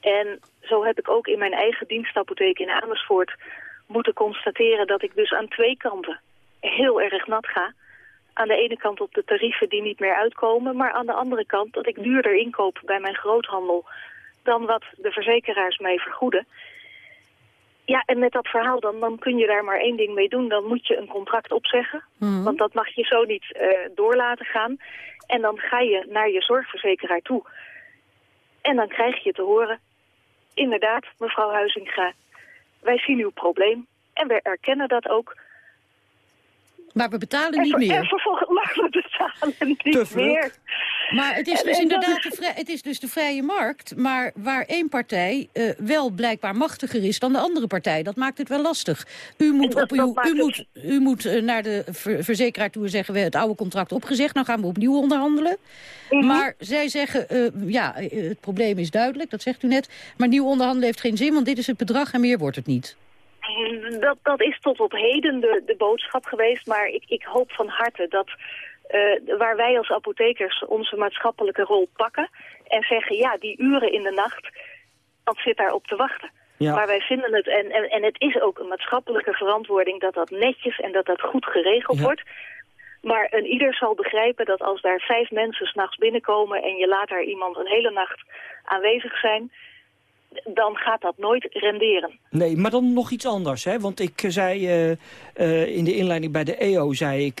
En zo heb ik ook in mijn eigen dienstapotheek in Amersfoort moeten constateren dat ik dus aan twee kanten heel erg nat ga. Aan de ene kant op de tarieven die niet meer uitkomen, maar aan de andere kant dat ik duurder inkoop bij mijn groothandel dan wat de verzekeraars mij vergoeden. Ja, en met dat verhaal dan, dan kun je daar maar één ding mee doen. Dan moet je een contract opzeggen, want dat mag je zo niet eh, door laten gaan. En dan ga je naar je zorgverzekeraar toe. En dan krijg je te horen, inderdaad, mevrouw Huizinga, wij zien uw probleem. En we erkennen dat ook.
Maar we betalen
En
niet meer.
En vervolgens, maar we betalen niet meer.
Maar het is
En-
dus inderdaad
is-
de, het is dus de vrije markt, maar waar één partij eh, wel blijkbaar machtiger is dan de andere partij. Dat maakt het wel lastig. U moet,
dat-
op uw,
dat
u
het-
moet, u moet eh, naar de ver- verzekeraar toe en zeggen... we hebben het oude contract opgezegd, nou gaan we opnieuw onderhandelen.
Mhm.
Maar zij zeggen, eh, ja, het probleem is duidelijk, dat zegt u net... maar nieuw onderhandelen heeft geen zin, want dit is het bedrag en meer wordt het niet.
Dat, dat is tot op heden de, de boodschap geweest, maar ik, ik hoop van harte dat eh, waar wij als apothekers onze maatschappelijke rol pakken en zeggen, ja, die uren in de nacht, dat zit daarop te wachten.
Ja.
Maar wij vinden het, en, en, en het is ook een maatschappelijke verantwoording dat dat netjes en dat dat goed geregeld
Ja.
wordt. Maar een ieder zal begrijpen dat als daar vijf mensen s'nachts binnenkomen en je laat daar iemand een hele nacht aanwezig zijn, dan gaat dat nooit renderen.
Nee, maar dan nog iets anders. Hè? Want ik eh, zei eh, eh, in de inleiding bij de EO, zei ik...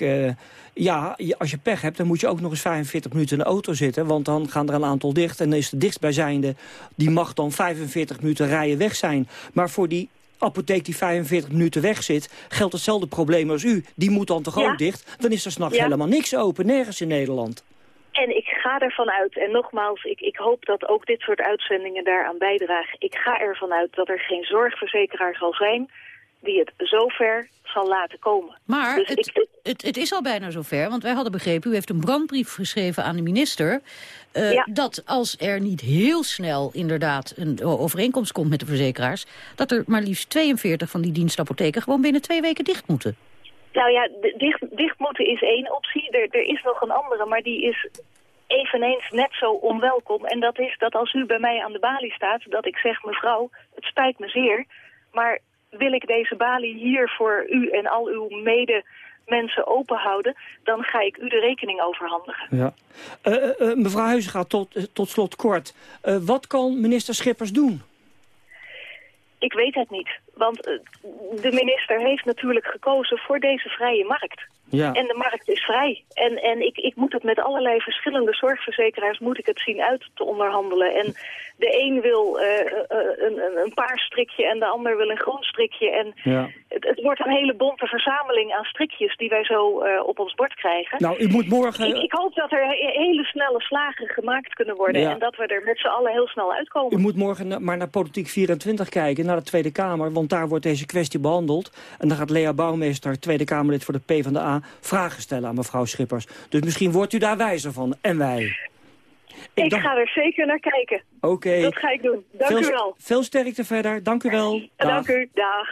ja, als je pech hebt, dan moet je ook nog eens 45 minuten in de auto zitten. Want dan gaan er een aantal dicht. En dan is de dichtstbijzijnde, die mag dan 45 minuten rijden weg zijn. Maar voor die apotheek die 45 minuten weg zit... geldt hetzelfde probleem als u. Die moet dan toch
Ja.
ook dicht? Dan is er s'nachts
Ja.
helemaal niks open. Nergens in Nederland.
En ik ga ervan uit, en nogmaals, ik, ik hoop dat ook dit soort uitzendingen daaraan bijdragen. Ik ga ervan uit dat er geen zorgverzekeraar zal zijn die het zover zal laten komen.
Maar
Dus
het,
ik-
het, het is al bijna zover, want wij hadden begrepen... u heeft een brandbrief geschreven aan de minister... eh,
Ja.
dat als er niet heel snel inderdaad een overeenkomst komt met de verzekeraars... dat er maar liefst 42 van die dienstapotheken gewoon binnen twee weken dicht moeten.
Nou ja, dicht, dicht moeten is één optie. Er, er is nog een andere, maar die is eveneens net zo onwelkom. En dat is dat als u bij mij aan de balie staat, dat ik zeg... mevrouw, het spijt me zeer, maar wil ik deze balie hier voor u en al uw mede mensen open houden... dan ga ik u de rekening overhandigen.
Ja. Eh, eh, eh, mevrouw Huizinga, tot, tot slot kort. Wat kan minister Schippers doen?
Ik weet het niet. Want de minister heeft natuurlijk gekozen voor deze vrije markt.
Ja.
En de markt is vrij. En, en ik, ik moet het met allerlei verschillende zorgverzekeraars moet ik het zien uit te onderhandelen. En de een wil eh, eh, een, een, paars strikje en de ander wil een groen strikje. En
Ja.
het, het wordt een hele bonte verzameling aan strikjes die wij zo eh, op ons bord krijgen.
Nou, u moet morgen...
Ik, ik hoop dat er he- hele snelle slagen gemaakt kunnen worden.
Ja.
En dat we er met z'n allen heel snel uitkomen.
U moet morgen na- maar naar Politiek 24 kijken, naar de Tweede Kamer. Want daar wordt deze kwestie behandeld. En dan gaat Lea Bouwmeester, Tweede Kamerlid voor de PvdA... vragen stellen aan mevrouw Schippers. Dus misschien wordt u daar wijzer van. En wij.
Ik,
dacht-
ga er zeker naar kijken.
Oké.
Dat ga ik doen. Dank
veel,
u wel.
Veel sterkte verder. Dank u wel. Dag.
Dank u. Dag.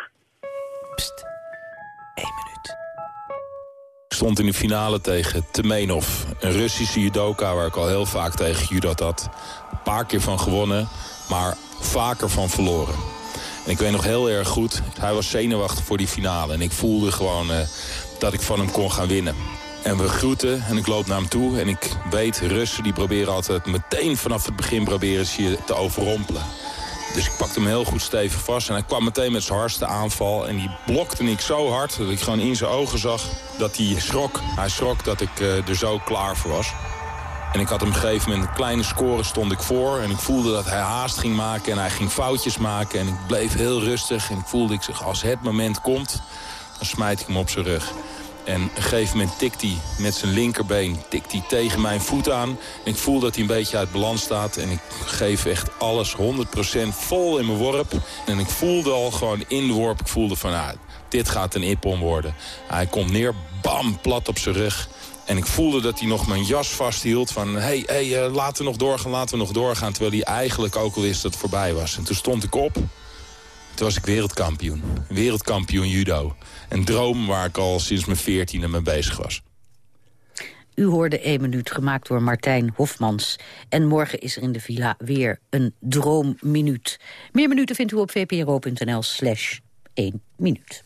Ik stond in de finale tegen Temenov, een Russische judoka waar ik al heel vaak tegen judo had. Een paar keer van gewonnen, maar vaker van verloren. En ik weet nog heel erg goed, hij was zenuwachtig voor die finale. En ik voelde gewoon eh, dat ik van hem kon gaan winnen. En we groeten en ik loop naar hem toe. En ik weet, Russen die proberen altijd meteen vanaf het begin proberen ze je te overrompelen. Dus ik pakte hem heel goed stevig vast. En hij kwam meteen met zijn hardste aanval. En die blokte ik zo hard dat ik gewoon in zijn ogen zag dat hij schrok. Hij schrok dat ik eh, er zo klaar voor was. En ik had hem op een gegeven moment een kleine score stond ik voor. En ik voelde dat hij haast ging maken en hij ging foutjes maken. En ik bleef heel rustig. En ik voelde, ik zeg, als het moment komt, dan smijt ik hem op zijn rug. En op een gegeven moment tikt hij met zijn linkerbeen tikt tegen mijn voet aan. Ik voel dat hij een beetje uit balans staat. En ik geef echt alles 100% vol in mijn worp. En ik voelde al gewoon in de worp, ik voelde van... Ah, dit gaat een ippon worden. Hij komt neer, bam, plat op zijn rug. En ik voelde dat hij nog mijn jas vasthield. Van, hey, hey, eh, laten we nog doorgaan, laten we nog doorgaan. Terwijl hij eigenlijk ook al wist dat het voorbij was. En toen stond ik op. Toen was ik wereldkampioen. Wereldkampioen judo. Een droom waar ik al sinds mijn veertiende mee bezig was.
U hoorde 1 minuut, gemaakt door Martijn Hofmans. En morgen is er in de villa weer een droomminuut. Meer minuten vindt u op vpro.nl slash 1 minuut.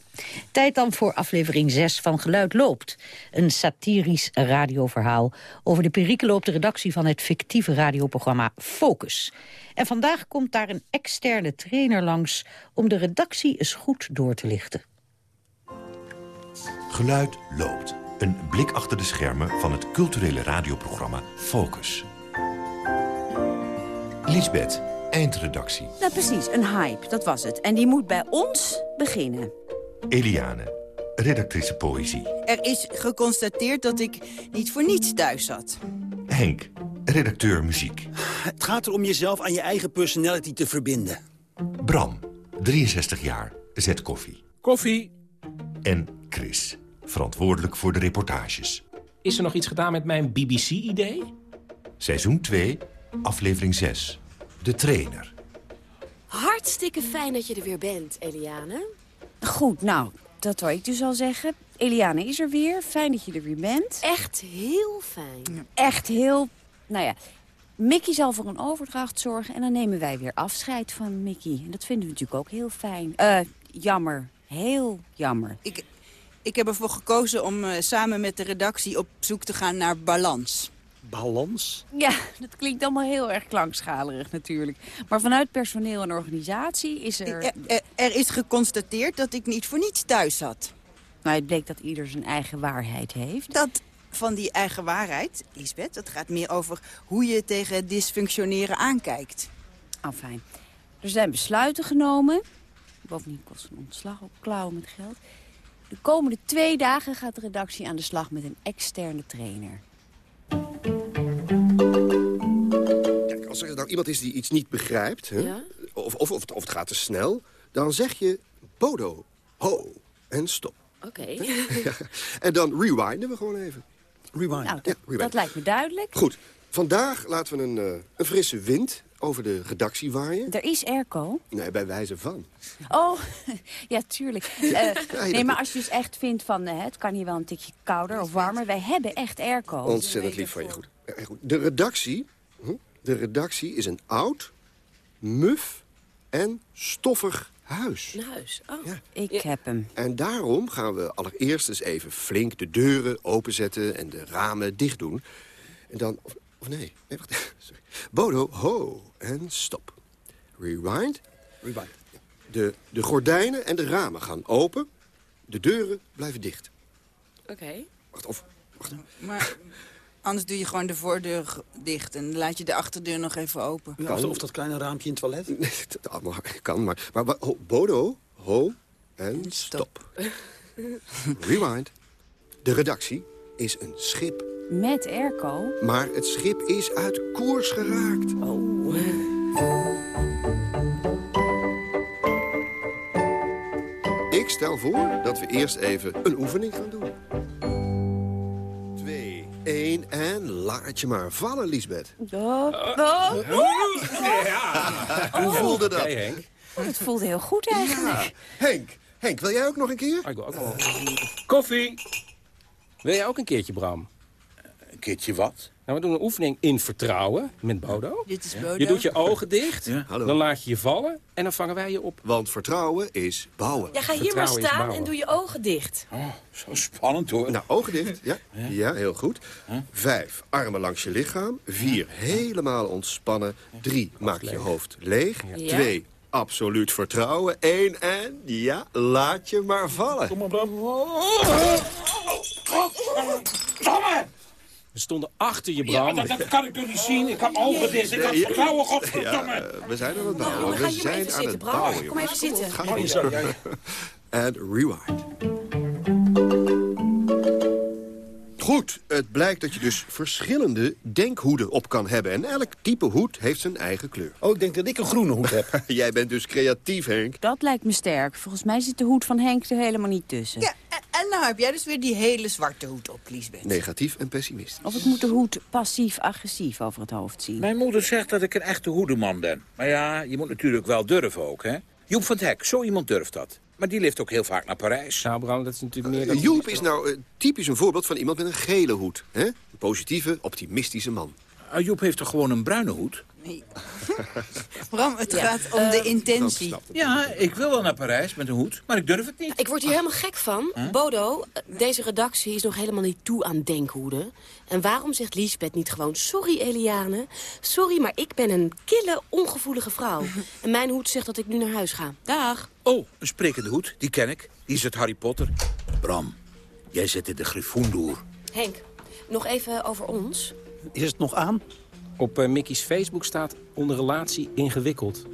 Tijd dan voor aflevering 6 van Geluid Loopt. Een satirisch radioverhaal over de perikelen op de redactie van het fictieve radioprogramma Focus. En vandaag komt daar een externe trainer langs om de redactie eens goed door te lichten.
Geluid loopt. Een blik achter de schermen van het culturele radioprogramma Focus. Lisbeth, eindredactie.
Nou precies, een hype, dat was het. En die moet bij ons beginnen.
Eliane, redactrice poëzie.
Er is geconstateerd dat ik niet voor niets thuis zat.
Henk, redacteur muziek.
Het gaat er om jezelf aan je eigen personality te verbinden.
Bram, 63 jaar, zet koffie.
Koffie.
En Chris, verantwoordelijk voor de reportages.
Is er nog iets gedaan met mijn BBC-idee?
Seizoen 2, aflevering 6. De trainer.
Hartstikke fijn dat je er weer bent, Eliane.
Goed, nou, dat wou ik dus al zeggen. Eliane is er weer, fijn dat je er weer bent.
Echt heel fijn.
Echt heel... Nou ja, Mickey zal voor een overdracht zorgen... en dan nemen wij weer afscheid van Mickey. En dat vinden we natuurlijk ook heel fijn. Eh, jammer. Heel jammer.
Ik, ik heb ervoor gekozen om eh, samen met de redactie op zoek te gaan naar balans.
Balans?
Ja, dat klinkt allemaal heel erg klankschalerig natuurlijk. Maar vanuit personeel en organisatie is er...
Er, er- er is geconstateerd dat ik niet voor niets thuis zat.
Nou, het bleek dat ieder zijn eigen waarheid heeft.
Dat van die eigen waarheid, Lisbeth, dat gaat meer over hoe je tegen het dysfunctioneren aankijkt.
Afijn. Er zijn besluiten genomen. Bovendien kost een ontslag ook klauwen met geld. De komende twee dagen gaat de redactie aan de slag met een externe trainer.
Kijk, als er nou iemand is die iets niet begrijpt... Hè, of, of, of, het- of het gaat te snel... dan zeg je Bodo, ho en stop.
Oké.
Ja, en dan rewinden we gewoon even.
Rewind.
Nou,
Ja, rewind.
dat lijkt me duidelijk.
Goed, vandaag laten we een, eh, een frisse wind over de redactie waaien.
Er is airco.
Nee, bij wijze van.
Oh, ja, tuurlijk. Eh, nee, maar als je dus echt vindt van eh, het kan hier wel een tikje kouder of warmer. Wij hebben echt airco.
Ontzettend lief van je. Goed. De redactie, hm, de redactie is een oud, muf en stoffig huis.
Een huis. Oh.
Ik heb hem.
En daarom gaan we allereerst eens even flink de deuren openzetten en de ramen dicht doen. En dan... Of, nee, nee, wacht. Sorry. Bodo, ho en stop. Rewind.
Rewind.
De, de gordijnen en de ramen gaan open. De deuren blijven dicht.
Oké.
Wacht, of... Wacht.
Maar anders doe je gewoon de voordeur dicht... en dan laat je de achterdeur nog even open.
Ja, of- of dat kleine raampje in het toilet? Nee, dat allemaal kan, maar... maar ho, Bodo, ho en stop. Rewind. De redactie is een schip,
Met airco?
maar het schip is uit koers geraakt.
Oh.
Ik stel voor dat we eerst even een oefening gaan doen. Twee, één en laat je maar vallen, Lisbeth.
Oh.
Hoe voelde dat?
Oh, het voelde heel goed eigenlijk.
Ja. Henk, Henk, wil jij ook nog een keer?
Ik wil ook wel. Koffie! Wil jij ook een keertje, Bram? Een keertje wat? Nou, we doen een oefening in vertrouwen met Bodo.
Dit is Bodo.
Je doet je ogen dicht,
Hallo.
dan laat je je vallen en dan vangen wij je op.
Want vertrouwen is bouwen.
Ja, ga hier maar
Vertrouwen
staan en doe je ogen dicht.
Zo spannend hoor. Nou, ogen dicht. Ja, ja heel goed. Vijf, armen langs je lichaam. Vier, helemaal ontspannen. Drie, maak je hoofd leeg.
Ja.
Twee, absoluut vertrouwen. Eén en, ja, laat je maar vallen. Kom maar, Bram.
We stonden achter je, Bram.
Ja, dat, dat kan ik toch niet zien? Ik heb ogen dicht. Ik heb vertrouwen, godverdomme.
Ja, eh, we zijn aan het bouwen.
Ga
we zijn
even
aan
zitten,
het bouwen,
Kom even zitten.
Ja, ja.
En rewind. Goed, het blijkt dat je dus verschillende denkhoeden op kan hebben. En elk type hoed heeft zijn eigen kleur. Oh, ik denk dat ik een groene hoed heb. Jij bent dus creatief, Henk.
Dat lijkt me sterk. Volgens mij zit de hoed van Henk er helemaal niet tussen.
Ja, en, nou heb jij dus weer die hele zwarte hoed op, Liesbeth.
Negatief en pessimistisch.
Of ik moet de hoed passief-agressief over het hoofd zien.
Mijn moeder zegt dat ik een echte hoedeman ben. Maar ja, je moet natuurlijk wel durven ook, hè? Joep van het Hek, zo iemand durft dat. Maar die leeft ook heel vaak naar Parijs.
Nou, Bram, dat is natuurlijk meer...
Eh, Joep is nou eh, typisch een voorbeeld van iemand met een gele hoed. Hè? Een positieve, optimistische man.
Ah, Joep heeft toch gewoon een bruine hoed?
Nee. Bram, het
Ja.
gaat om de intentie.
Ja, ik wil wel naar Parijs met een hoed, maar ik durf het niet.
Ik word hier helemaal gek van. Bodo, deze redactie is nog helemaal niet toe aan denkhoeden. En waarom zegt Liesbeth niet gewoon... Sorry, Eliane. Sorry, maar ik ben een kille, ongevoelige vrouw. En mijn hoed zegt dat ik nu naar huis ga. Dag.
Oh, een sprekende hoed, die ken ik. Die is het Harry Potter. Bram, jij zit in de Gryffindor.
Henk, nog even over ons.
Is het nog aan? Op eh, Mickey's Facebook staat onder relatie ingewikkeld.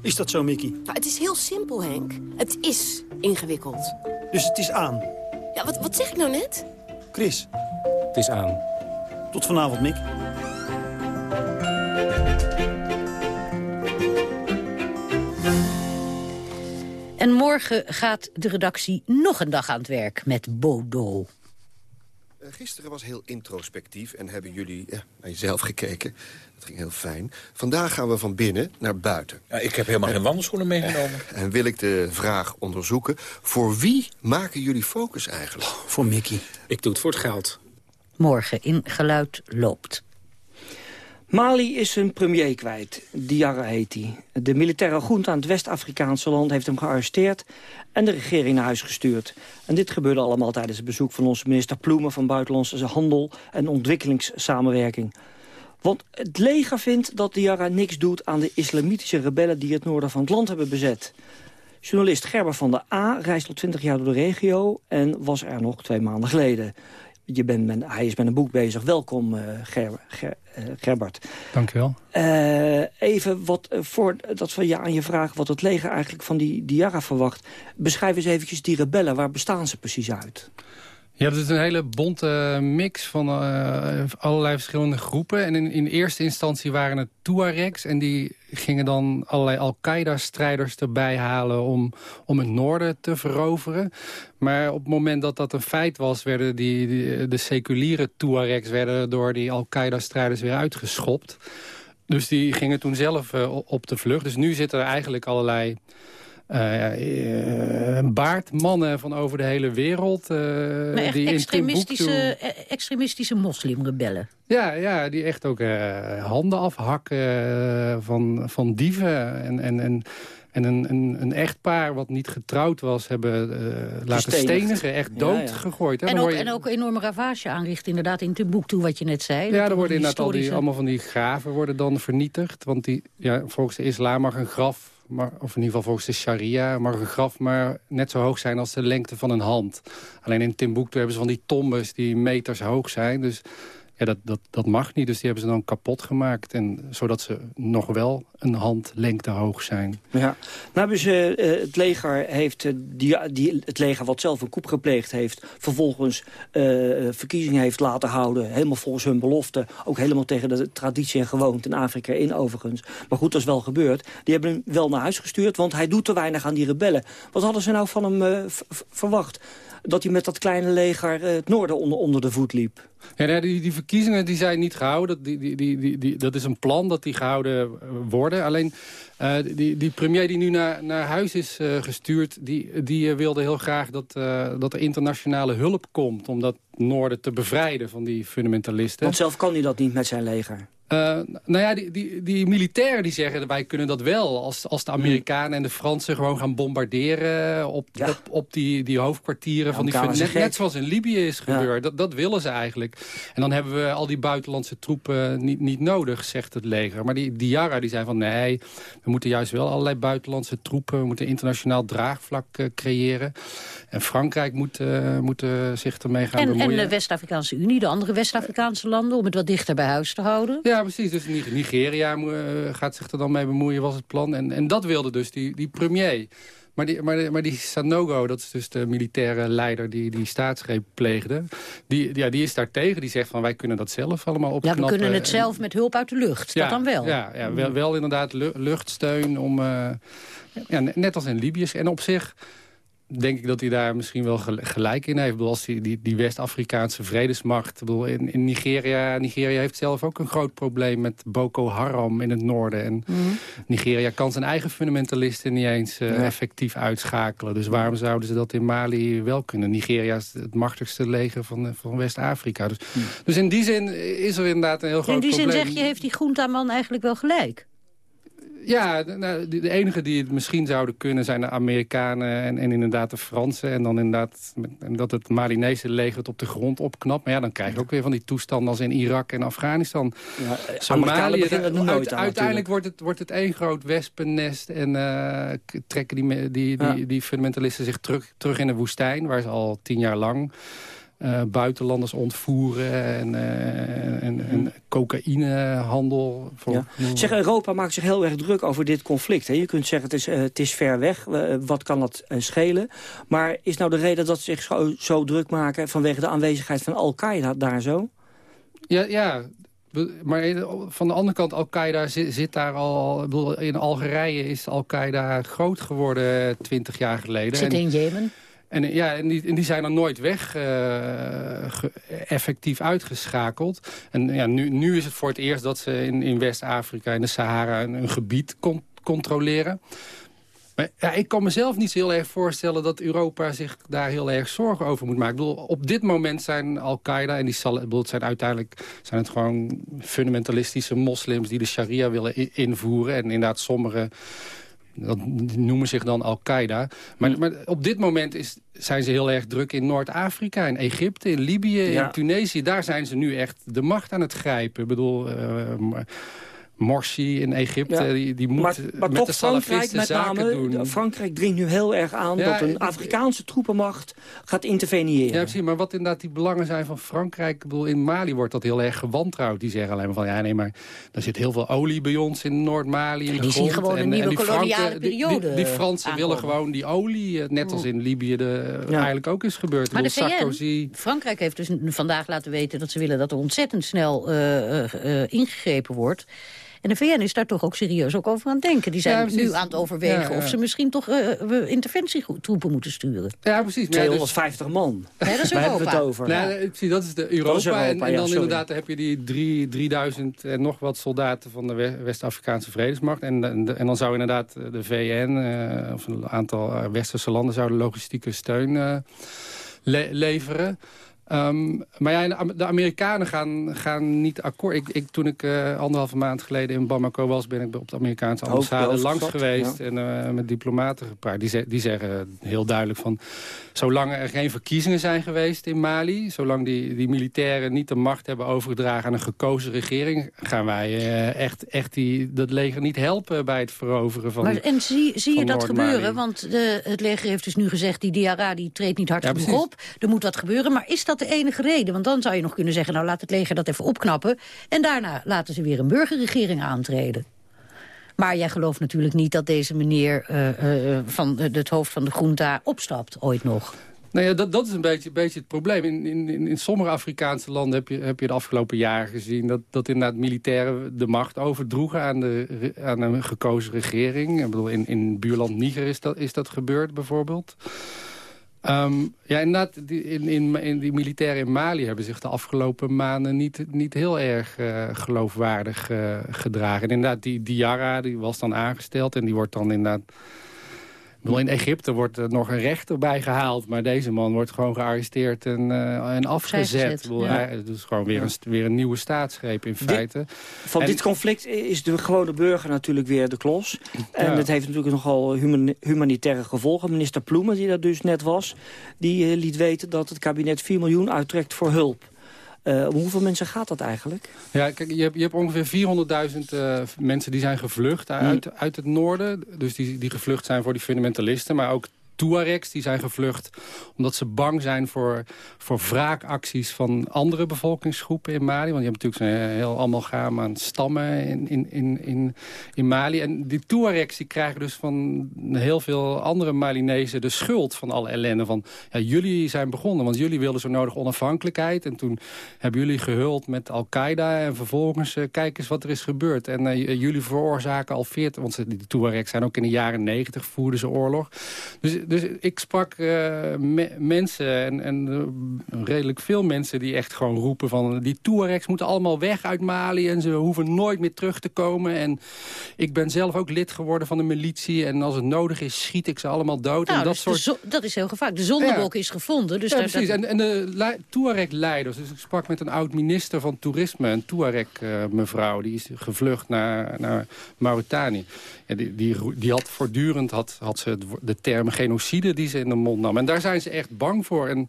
Is dat zo, Mickey?
Nou, het is heel simpel, Henk. Het is ingewikkeld.
Dus het is aan.
Ja, wat, wat zeg ik nou net?
Chris,
Het is aan.
tot vanavond, Mick.
En morgen gaat de redactie nog een dag aan het werk met Bodo.
Gisteren was heel introspectief en hebben jullie ja, naar jezelf gekeken. Dat ging heel fijn. Vandaag gaan we van binnen naar buiten.
Ja, ik heb helemaal geen wandelschoenen meegenomen.
En wil ik de vraag onderzoeken... voor wie maken jullie focus eigenlijk?
Voor Mickey.
Ik doe het voor het geld.
Morgen in Geluid loopt.
Mali is zijn premier kwijt. Diarra heet hij. De militaire junta aan het West-Afrikaanse land heeft hem gearresteerd... en de regering naar huis gestuurd. En dit gebeurde allemaal tijdens het bezoek van onze minister Ploemen... van Buitenlandse Handel en Ontwikkelingssamenwerking. Want het leger vindt dat Diarra niks doet aan de islamitische rebellen... die het noorden van het land hebben bezet. Journalist Gerber van der A reist al twintig jaar door de regio... en was er nog twee maanden geleden. Je bent met, hij is met een boek bezig. Welkom, eh, Ger, Ger- eh, Gerbert.
Dank u wel.
Eh, even wat, eh, voordat we je aan je vragen wat het leger eigenlijk van die Diarra verwacht. Beschrijf eens eventjes die rebellen. Waar bestaan ze precies uit?
Ja, dat is een hele bonte mix van eh, allerlei verschillende groepen. En in, in eerste instantie waren het Tuaregs. En die gingen dan allerlei Al-Qaeda-strijders erbij halen om, om het noorden te veroveren. Maar op het moment dat dat een feit was, werden die, de seculiere Tuaregs werden door die Al-Qaeda-strijders weer uitgeschopt. Dus die gingen toen zelf eh, op de vlucht. Dus nu zitten er eigenlijk allerlei eh, eh, baardmannen van over de hele wereld. eh,
Maar echt
die in
extremistische,
Timbuktu-
extremistische moslimrebellen.
ja, ja, die echt ook eh, handen afhakken van, van dieven. En, en, en, en een, een, een echtpaar wat niet getrouwd was, hebben eh, laten stenigen. Echt
Ja,
dood
ja.
gegooid. hè.
En ook,
je-
en ook enorme ravage aanrichten, inderdaad, in Timbuktu, wat je net zei.
ja, er worden inderdaad al die, allemaal van die graven worden dan vernietigd. Want die, ja, volgens de islam mag een graf of in ieder geval volgens de sharia... mag een graf maar net zo hoog zijn als de lengte van een hand. Alleen in Timbuktu hebben ze van die tombes die meters hoog zijn. Dus dat, dat, dat mag niet, dus die hebben ze dan kapot gemaakt. En, zodat ze nog wel een handlengte hoog zijn.
Ja. Nou hebben ze, het leger heeft, uh, die, die, het leger wat zelf een koep gepleegd heeft... vervolgens uh, verkiezingen heeft laten houden, helemaal volgens hun belofte. Ook helemaal tegen de traditie en gewoonte in Afrika in overigens. Maar goed, dat is wel gebeurd. Die hebben hem wel naar huis gestuurd, want hij doet te weinig aan die rebellen. Wat hadden ze nou van hem verwacht? Dat hij met dat kleine leger het noorden onder, onder de voet liep.
Ja, die, die verkiezingen die zijn niet gehouden. Die, die, die, die, dat is een plan dat die gehouden worden. Alleen uh, die, die premier die nu naar, naar huis is uh, gestuurd... die, die uh, wilde heel graag dat, dat er internationale hulp komt... om dat noorden te bevrijden van die fundamentalisten.
Want zelf kan hij dat niet met zijn leger.
Uh, nou ja, die, die, die militairen die zeggen wij kunnen dat wel. Als, als de Amerikanen en de Fransen gewoon gaan bombarderen op, ja. op, op die, die hoofdkwartieren ja, van die net, net zoals in Libië is gebeurd. Ja. Dat, dat willen ze eigenlijk. En dan hebben we al die buitenlandse troepen niet, niet nodig, zegt het leger. Maar die Diarra die zei van nee, we moeten juist wel allerlei buitenlandse troepen. We moeten internationaal draagvlak uh, creëren. En Frankrijk moet, uh, moet zich ermee gaan
en,
bemoeien.
En de West-Afrikaanse Unie, de andere West-Afrikaanse landen... om het wat dichter bij huis te houden.
Ja, precies. Dus Nigeria uh, gaat zich er dan mee bemoeien, was het plan. En, en dat wilde dus die, die premier. Maar die, maar, maar die Sanogo, dat is dus de militaire leider die die staatsgreep pleegde... Die, ja, die is daar tegen. Die zegt van wij kunnen dat zelf allemaal opknappen.
Ja, we kunnen het zelf met hulp uit de lucht.
Ja,
dat dan wel.
Ja, ja wel, wel inderdaad luchtsteun om... Uh, ja, net als in Libië. En op zich denk ik dat hij daar misschien wel gelijk in heeft. Ik bedoel, als die, die, die West-Afrikaanse vredesmacht... Ik bedoel, in, in Nigeria, Nigeria heeft zelf ook een groot probleem... met Boko Haram in het noorden. En
Mhm.
Nigeria kan zijn eigen fundamentalisten niet eens uh, effectief uitschakelen. Dus waarom zouden ze dat in Mali wel kunnen? Nigeria is het machtigste leger van, van West-Afrika. Dus, dus in die zin is er inderdaad een heel groot
In die
probleem.
zin zeg je, heeft die groentaman eigenlijk wel gelijk?
Ja, nou, de, de enige die het misschien zouden kunnen zijn de Amerikanen en, en inderdaad de Fransen. En dan inderdaad en dat het Malinese leger het op de grond opknapt. Maar ja, dan krijg je ook weer van die toestanden als in Irak en Afghanistan.
Ja,
Somalië,
er nooit
uit,
aan,
uiteindelijk wordt het, wordt het één groot wespennest. En uh, trekken die, die, die, ja. die fundamentalisten zich terug, terug in de woestijn, waar ze al tien jaar lang... Uh, buitenlanders ontvoeren en, uh, en, en cocaïnehandel. Voor...
Ja. Zeg, Europa maakt zich heel erg druk over dit conflict. Hè? Je kunt zeggen, het is, uh, het is ver weg. wat kan dat schelen? Maar is nou de reden dat ze zich zo, zo druk maken... vanwege de aanwezigheid van Al-Qaeda daar zo?
Ja, ja, maar van de andere kant, Al-Qaeda zit, zit, daar al... Bedoel, in Algerije is Al-Qaeda groot geworden twintig jaar geleden.
Zit in Jemen?
En, ja, en, die, zijn er nooit weg uh, effectief uitgeschakeld. En ja, nu, nu is het voor het eerst dat ze in, in West-Afrika, in de Sahara... een, gebied con controleren. Maar ja, ik kan mezelf niet zo heel erg voorstellen dat Europa zich daar heel erg zorgen over moet maken. Ik bedoel, op dit moment zijn Al-Qaeda en die bedoel, zijn uiteindelijk zijn het gewoon fundamentalistische moslims die de sharia willen invoeren. En inderdaad sommige dat noemen zich dan Al-Qaeda. Maar, maar, op dit moment is, zijn ze heel erg druk in Noord-Afrika, in Egypte, in Libië, ja. in Tunesië. Daar zijn ze nu echt de macht aan het grijpen. Ik bedoel... Uh, Morsi in Egypte, ja. die, die moet
maar, maar
met
toch
de
Frankrijk met
zaken
name,
doen.
Frankrijk dringt nu heel erg aan
Ja,
dat een Afrikaanse troepenmacht gaat interveneren.
Ja, precies. Maar wat inderdaad die belangen zijn van Frankrijk... Ik bedoel, in Mali wordt dat heel erg gewantrouwd. Die zeggen alleen maar van, ja, nee, maar er zit heel veel olie bij ons in Noord-Mali. in de
Die zien gewoon een
En-
nieuwe
en die
koloniale
Franken- die- die-
periode
Die, Fransen
aankomen.
willen gewoon die olie, eh, net als in Libië de, eigenlijk ook is gebeurd.
Maar de VN,
Sarkozy...
Frankrijk heeft dus vandaag laten weten dat ze willen dat er ontzettend snel eh, eh, eh, ingegrepen wordt. En de VN is daar toch ook serieus ook over aan het denken. Die zijn
Ja, precies.
nu aan het overwegen
Ja, ja.
of ze misschien toch eh, we interventietroepen moeten sturen.
Ja, precies. Maar ja, dus-
250 man.
Nee, dat is
hebben we
Europa.
het over?
Nou, ik zie, dat is de Europa.
Dat is Europa,
en, en
ja,
dan inderdaad heb je die drie, 3000 en nog wat soldaten van de We- West-Afrikaanse Vredesmacht. En, en, en dan zou inderdaad de VN, eh, of een aantal eh, westerse landen, zouden logistieke steun eh, le- leveren. Ehm, maar ja, de Amerikanen gaan, gaan niet akkoord. Ik, ik, toen ik uh, anderhalve maand geleden in Bamako was... ben ik op de Amerikaanse ambassade langs geweest... en uh, met diplomaten gepraat. Die, die zeggen heel duidelijk van... zolang er geen verkiezingen zijn geweest in Mali... zolang die, die militairen niet de macht hebben overgedragen... aan een gekozen regering... gaan wij uh, echt, echt die, dat leger niet helpen bij het veroveren van
maar, En zie, zie je dat gebeuren? Want de, het leger heeft dus nu gezegd... die Diarra die treedt niet hard ja, genoeg op. Er moet wat gebeuren. Maar is dat de enige reden? Want dan zou je nog kunnen zeggen... nou laat het leger dat even opknappen... en daarna laten ze weer een burgerregering aantreden. Maar jij gelooft natuurlijk niet dat deze meneer uh, uh, van het hoofd van de junta opstapt ooit nog.
Nou ja, dat, dat is een beetje, beetje het probleem. In, in, in sommige Afrikaanse landen heb je, heb je de afgelopen jaren gezien... dat, dat inderdaad militairen de macht overdroegen aan, de, aan een gekozen regering. Ik bedoel, in, in buurland Niger is dat, is dat gebeurd bijvoorbeeld. Um, ja, inderdaad, die, in, in, in, die militairen in Mali hebben zich de afgelopen maanden niet, niet heel erg uh, geloofwaardig uh, gedragen. En inderdaad, die Diarra die was dan aangesteld en die wordt dan inderdaad in Egypte wordt er nog een rechter bij gehaald. Maar deze man wordt gewoon gearresteerd en, uh, en afgezet. Het is gewoon weer, een, weer een nieuwe staatsgreep in feite.
van dit conflict is de gewone burger natuurlijk weer de klos. En ja. dat heeft natuurlijk nogal humanitaire gevolgen. Minister Ploemen, die dat dus net was... die uh, liet weten dat het kabinet 4 miljoen uittrekt voor hulp. Uh, om hoeveel mensen gaat dat eigenlijk?
Ja, kijk, je hebt, je hebt ongeveer 400.000 uh, mensen die zijn gevlucht uit, mm. uit het noorden. Dus die, die gevlucht zijn voor die fundamentalisten. Maar ook Tuaregs die zijn gevlucht omdat ze bang zijn voor, voor wraakacties van andere bevolkingsgroepen in Mali. Want je hebt natuurlijk zo'n heel amalgaam aan stammen in, in, in, in, in Mali. En die Tuaregs die krijgen dus van heel veel andere Malinezen de schuld van alle ellende. Van ja, jullie zijn begonnen, want jullie wilden zo nodig onafhankelijkheid. En toen hebben jullie gehuld met Al-Qaeda en vervolgens uh, kijk eens wat er is gebeurd. En uh, jullie veroorzaken al 40, want die Tuaregs zijn ook in de jaren 90 voerden ze oorlog. Dus dus ik sprak uh, mensen en, en uh, redelijk veel mensen die echt gewoon roepen van... die Tuaregs moeten allemaal weg uit Mali en ze hoeven nooit meer terug te komen. En ik ben zelf ook lid geworden van de militie en als het nodig is schiet ik ze allemaal dood.
Nou,
en dat,
dus soort... dat is heel gevaarlijk. De zondebok ja. is gevonden. Dus
ja,
daar,
precies. En, en de Tuareg-leiders, dus ik sprak met een oud-minister van Toerisme... een Tuareg-mevrouw, die is gevlucht naar, naar Mauritanië. Ja, die, die, die had voortdurend had, had ze de term genocide die ze in de mond nam. En daar zijn ze echt bang voor. En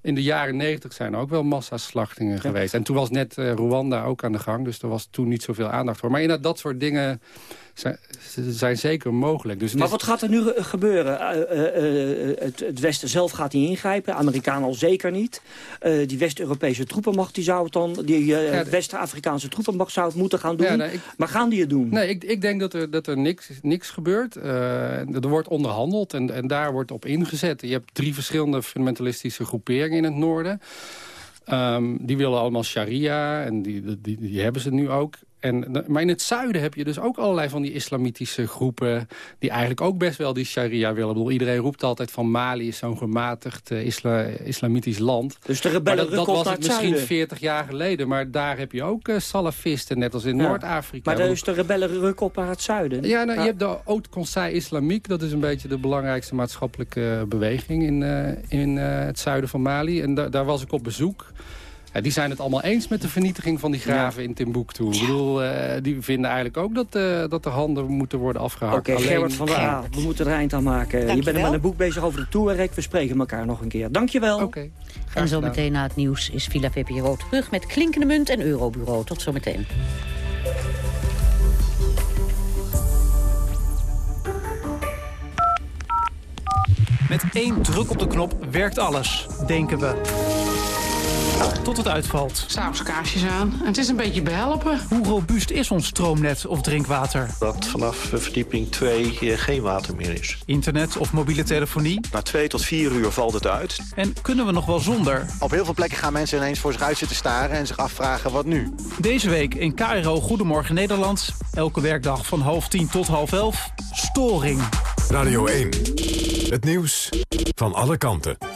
in de jaren negentig zijn er ook wel massaslachtingen geweest. En toen was net uh, Rwanda ook aan de gang. Dus er was toen niet zoveel aandacht voor. Maar inderdaad, dat soort dingen zijn, zijn zeker mogelijk. Dus
maar wat gaat er nu gebeuren? Uh, uh, het, het, Westen zelf gaat niet ingrijpen. Amerikanen al zeker niet. die West-Europese troepenmacht die zou het dan... die ja, West-Afrikaanse troepenmacht zou het moeten gaan doen. Ja, nee, ik, maar gaan die het doen?
Nee, ik, ik denk dat er, dat er niks, niks gebeurt. er wordt onderhandeld en, en daar wordt op ingezet. Je hebt drie verschillende fundamentalistische groeperingen in het noorden. Um, die willen allemaal sharia en die, die, die, hebben ze nu ook. En, maar in het zuiden heb je dus ook allerlei van die islamitische groepen... die eigenlijk ook best wel die sharia willen. Ik bedoel, iedereen roept altijd van Mali is zo'n gematigd uh, isla, islamitisch land.
Dus de rebellen
dat, dat was het misschien zuiden. 40 jaar geleden. Maar daar heb je ook uh, salafisten, net als in ja. Noord-Afrika.
Maar dus de rebellen ruk op naar het zuiden?
Ja, nou, ja. je hebt de Haute Conseil Islamique. Dat is een beetje de belangrijkste maatschappelijke beweging in, uh, in het zuiden van Mali. En da daar was ik op bezoek... Ja, die zijn het allemaal eens met de vernietiging van die graven ja. in Timbuktu. Ik bedoel, uh, die vinden eigenlijk ook dat, uh, dat de handen moeten worden afgehakt.
Oké, okay, Gerrit van der A, we moeten er eind aan maken. Je bent met een boek bezig over de Touareg. We spreken elkaar nog een keer. Dankjewel.
Oké. Okay,
en zo meteen na het nieuws is Villa VPRO terug met Klinkende Munt en Eurobureau. Tot zometeen.
Met één druk op de knop werkt alles, denken we. Tot het uitvalt.
S'avonds kaarsjes aan. En het is een beetje behelpen.
Hoe robuust is ons stroomnet of drinkwater?
Dat vanaf verdieping 2 geen water meer is.
Internet of mobiele telefonie?
Na 2 tot 4 uur valt het uit.
En kunnen we nog wel zonder?
Op heel veel plekken gaan mensen ineens voor zich uit zitten staren... en zich afvragen wat nu.
Deze week in KRO Goedemorgen Nederland. Elke werkdag van half 10 tot half 11. Storing.
Radio 1. Het nieuws van alle kanten.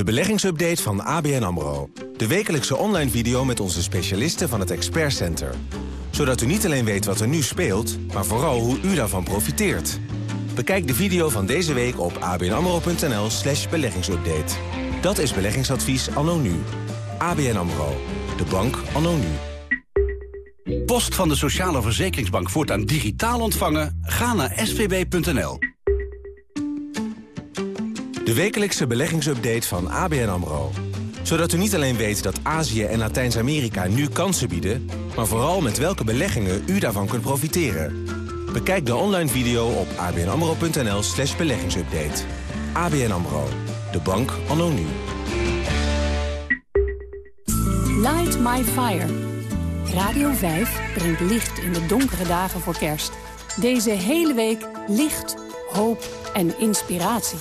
De beleggingsupdate van ABN AMRO. De wekelijkse online video met onze specialisten van het Expert Center. Zodat u niet alleen weet wat er nu speelt, maar vooral hoe u daarvan profiteert. Bekijk de video van deze week op abnamro.nl slash beleggingsupdate. Dat is beleggingsadvies anno nu. ABN AMRO. De bank anno.
Post van de Sociale Verzekeringsbank voortaan digitaal ontvangen? Ga naar svb.nl.
De wekelijkse beleggingsupdate van ABN AMRO. Zodat u niet alleen weet dat Azië en Latijns-Amerika nu kansen bieden... maar vooral met welke beleggingen u daarvan kunt profiteren. Bekijk de online video op abnamro.nl slash beleggingsupdate. ABN AMRO. De bank anno.
Light My Fire. Radio 5 brengt licht in de donkere dagen voor kerst. Deze hele week licht, hoop en inspiratie.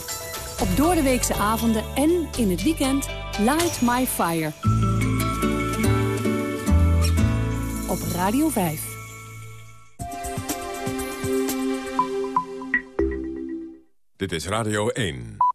Op doordeweekse avonden en in het weekend Light My Fire. Op Radio 5.
Dit is Radio 1.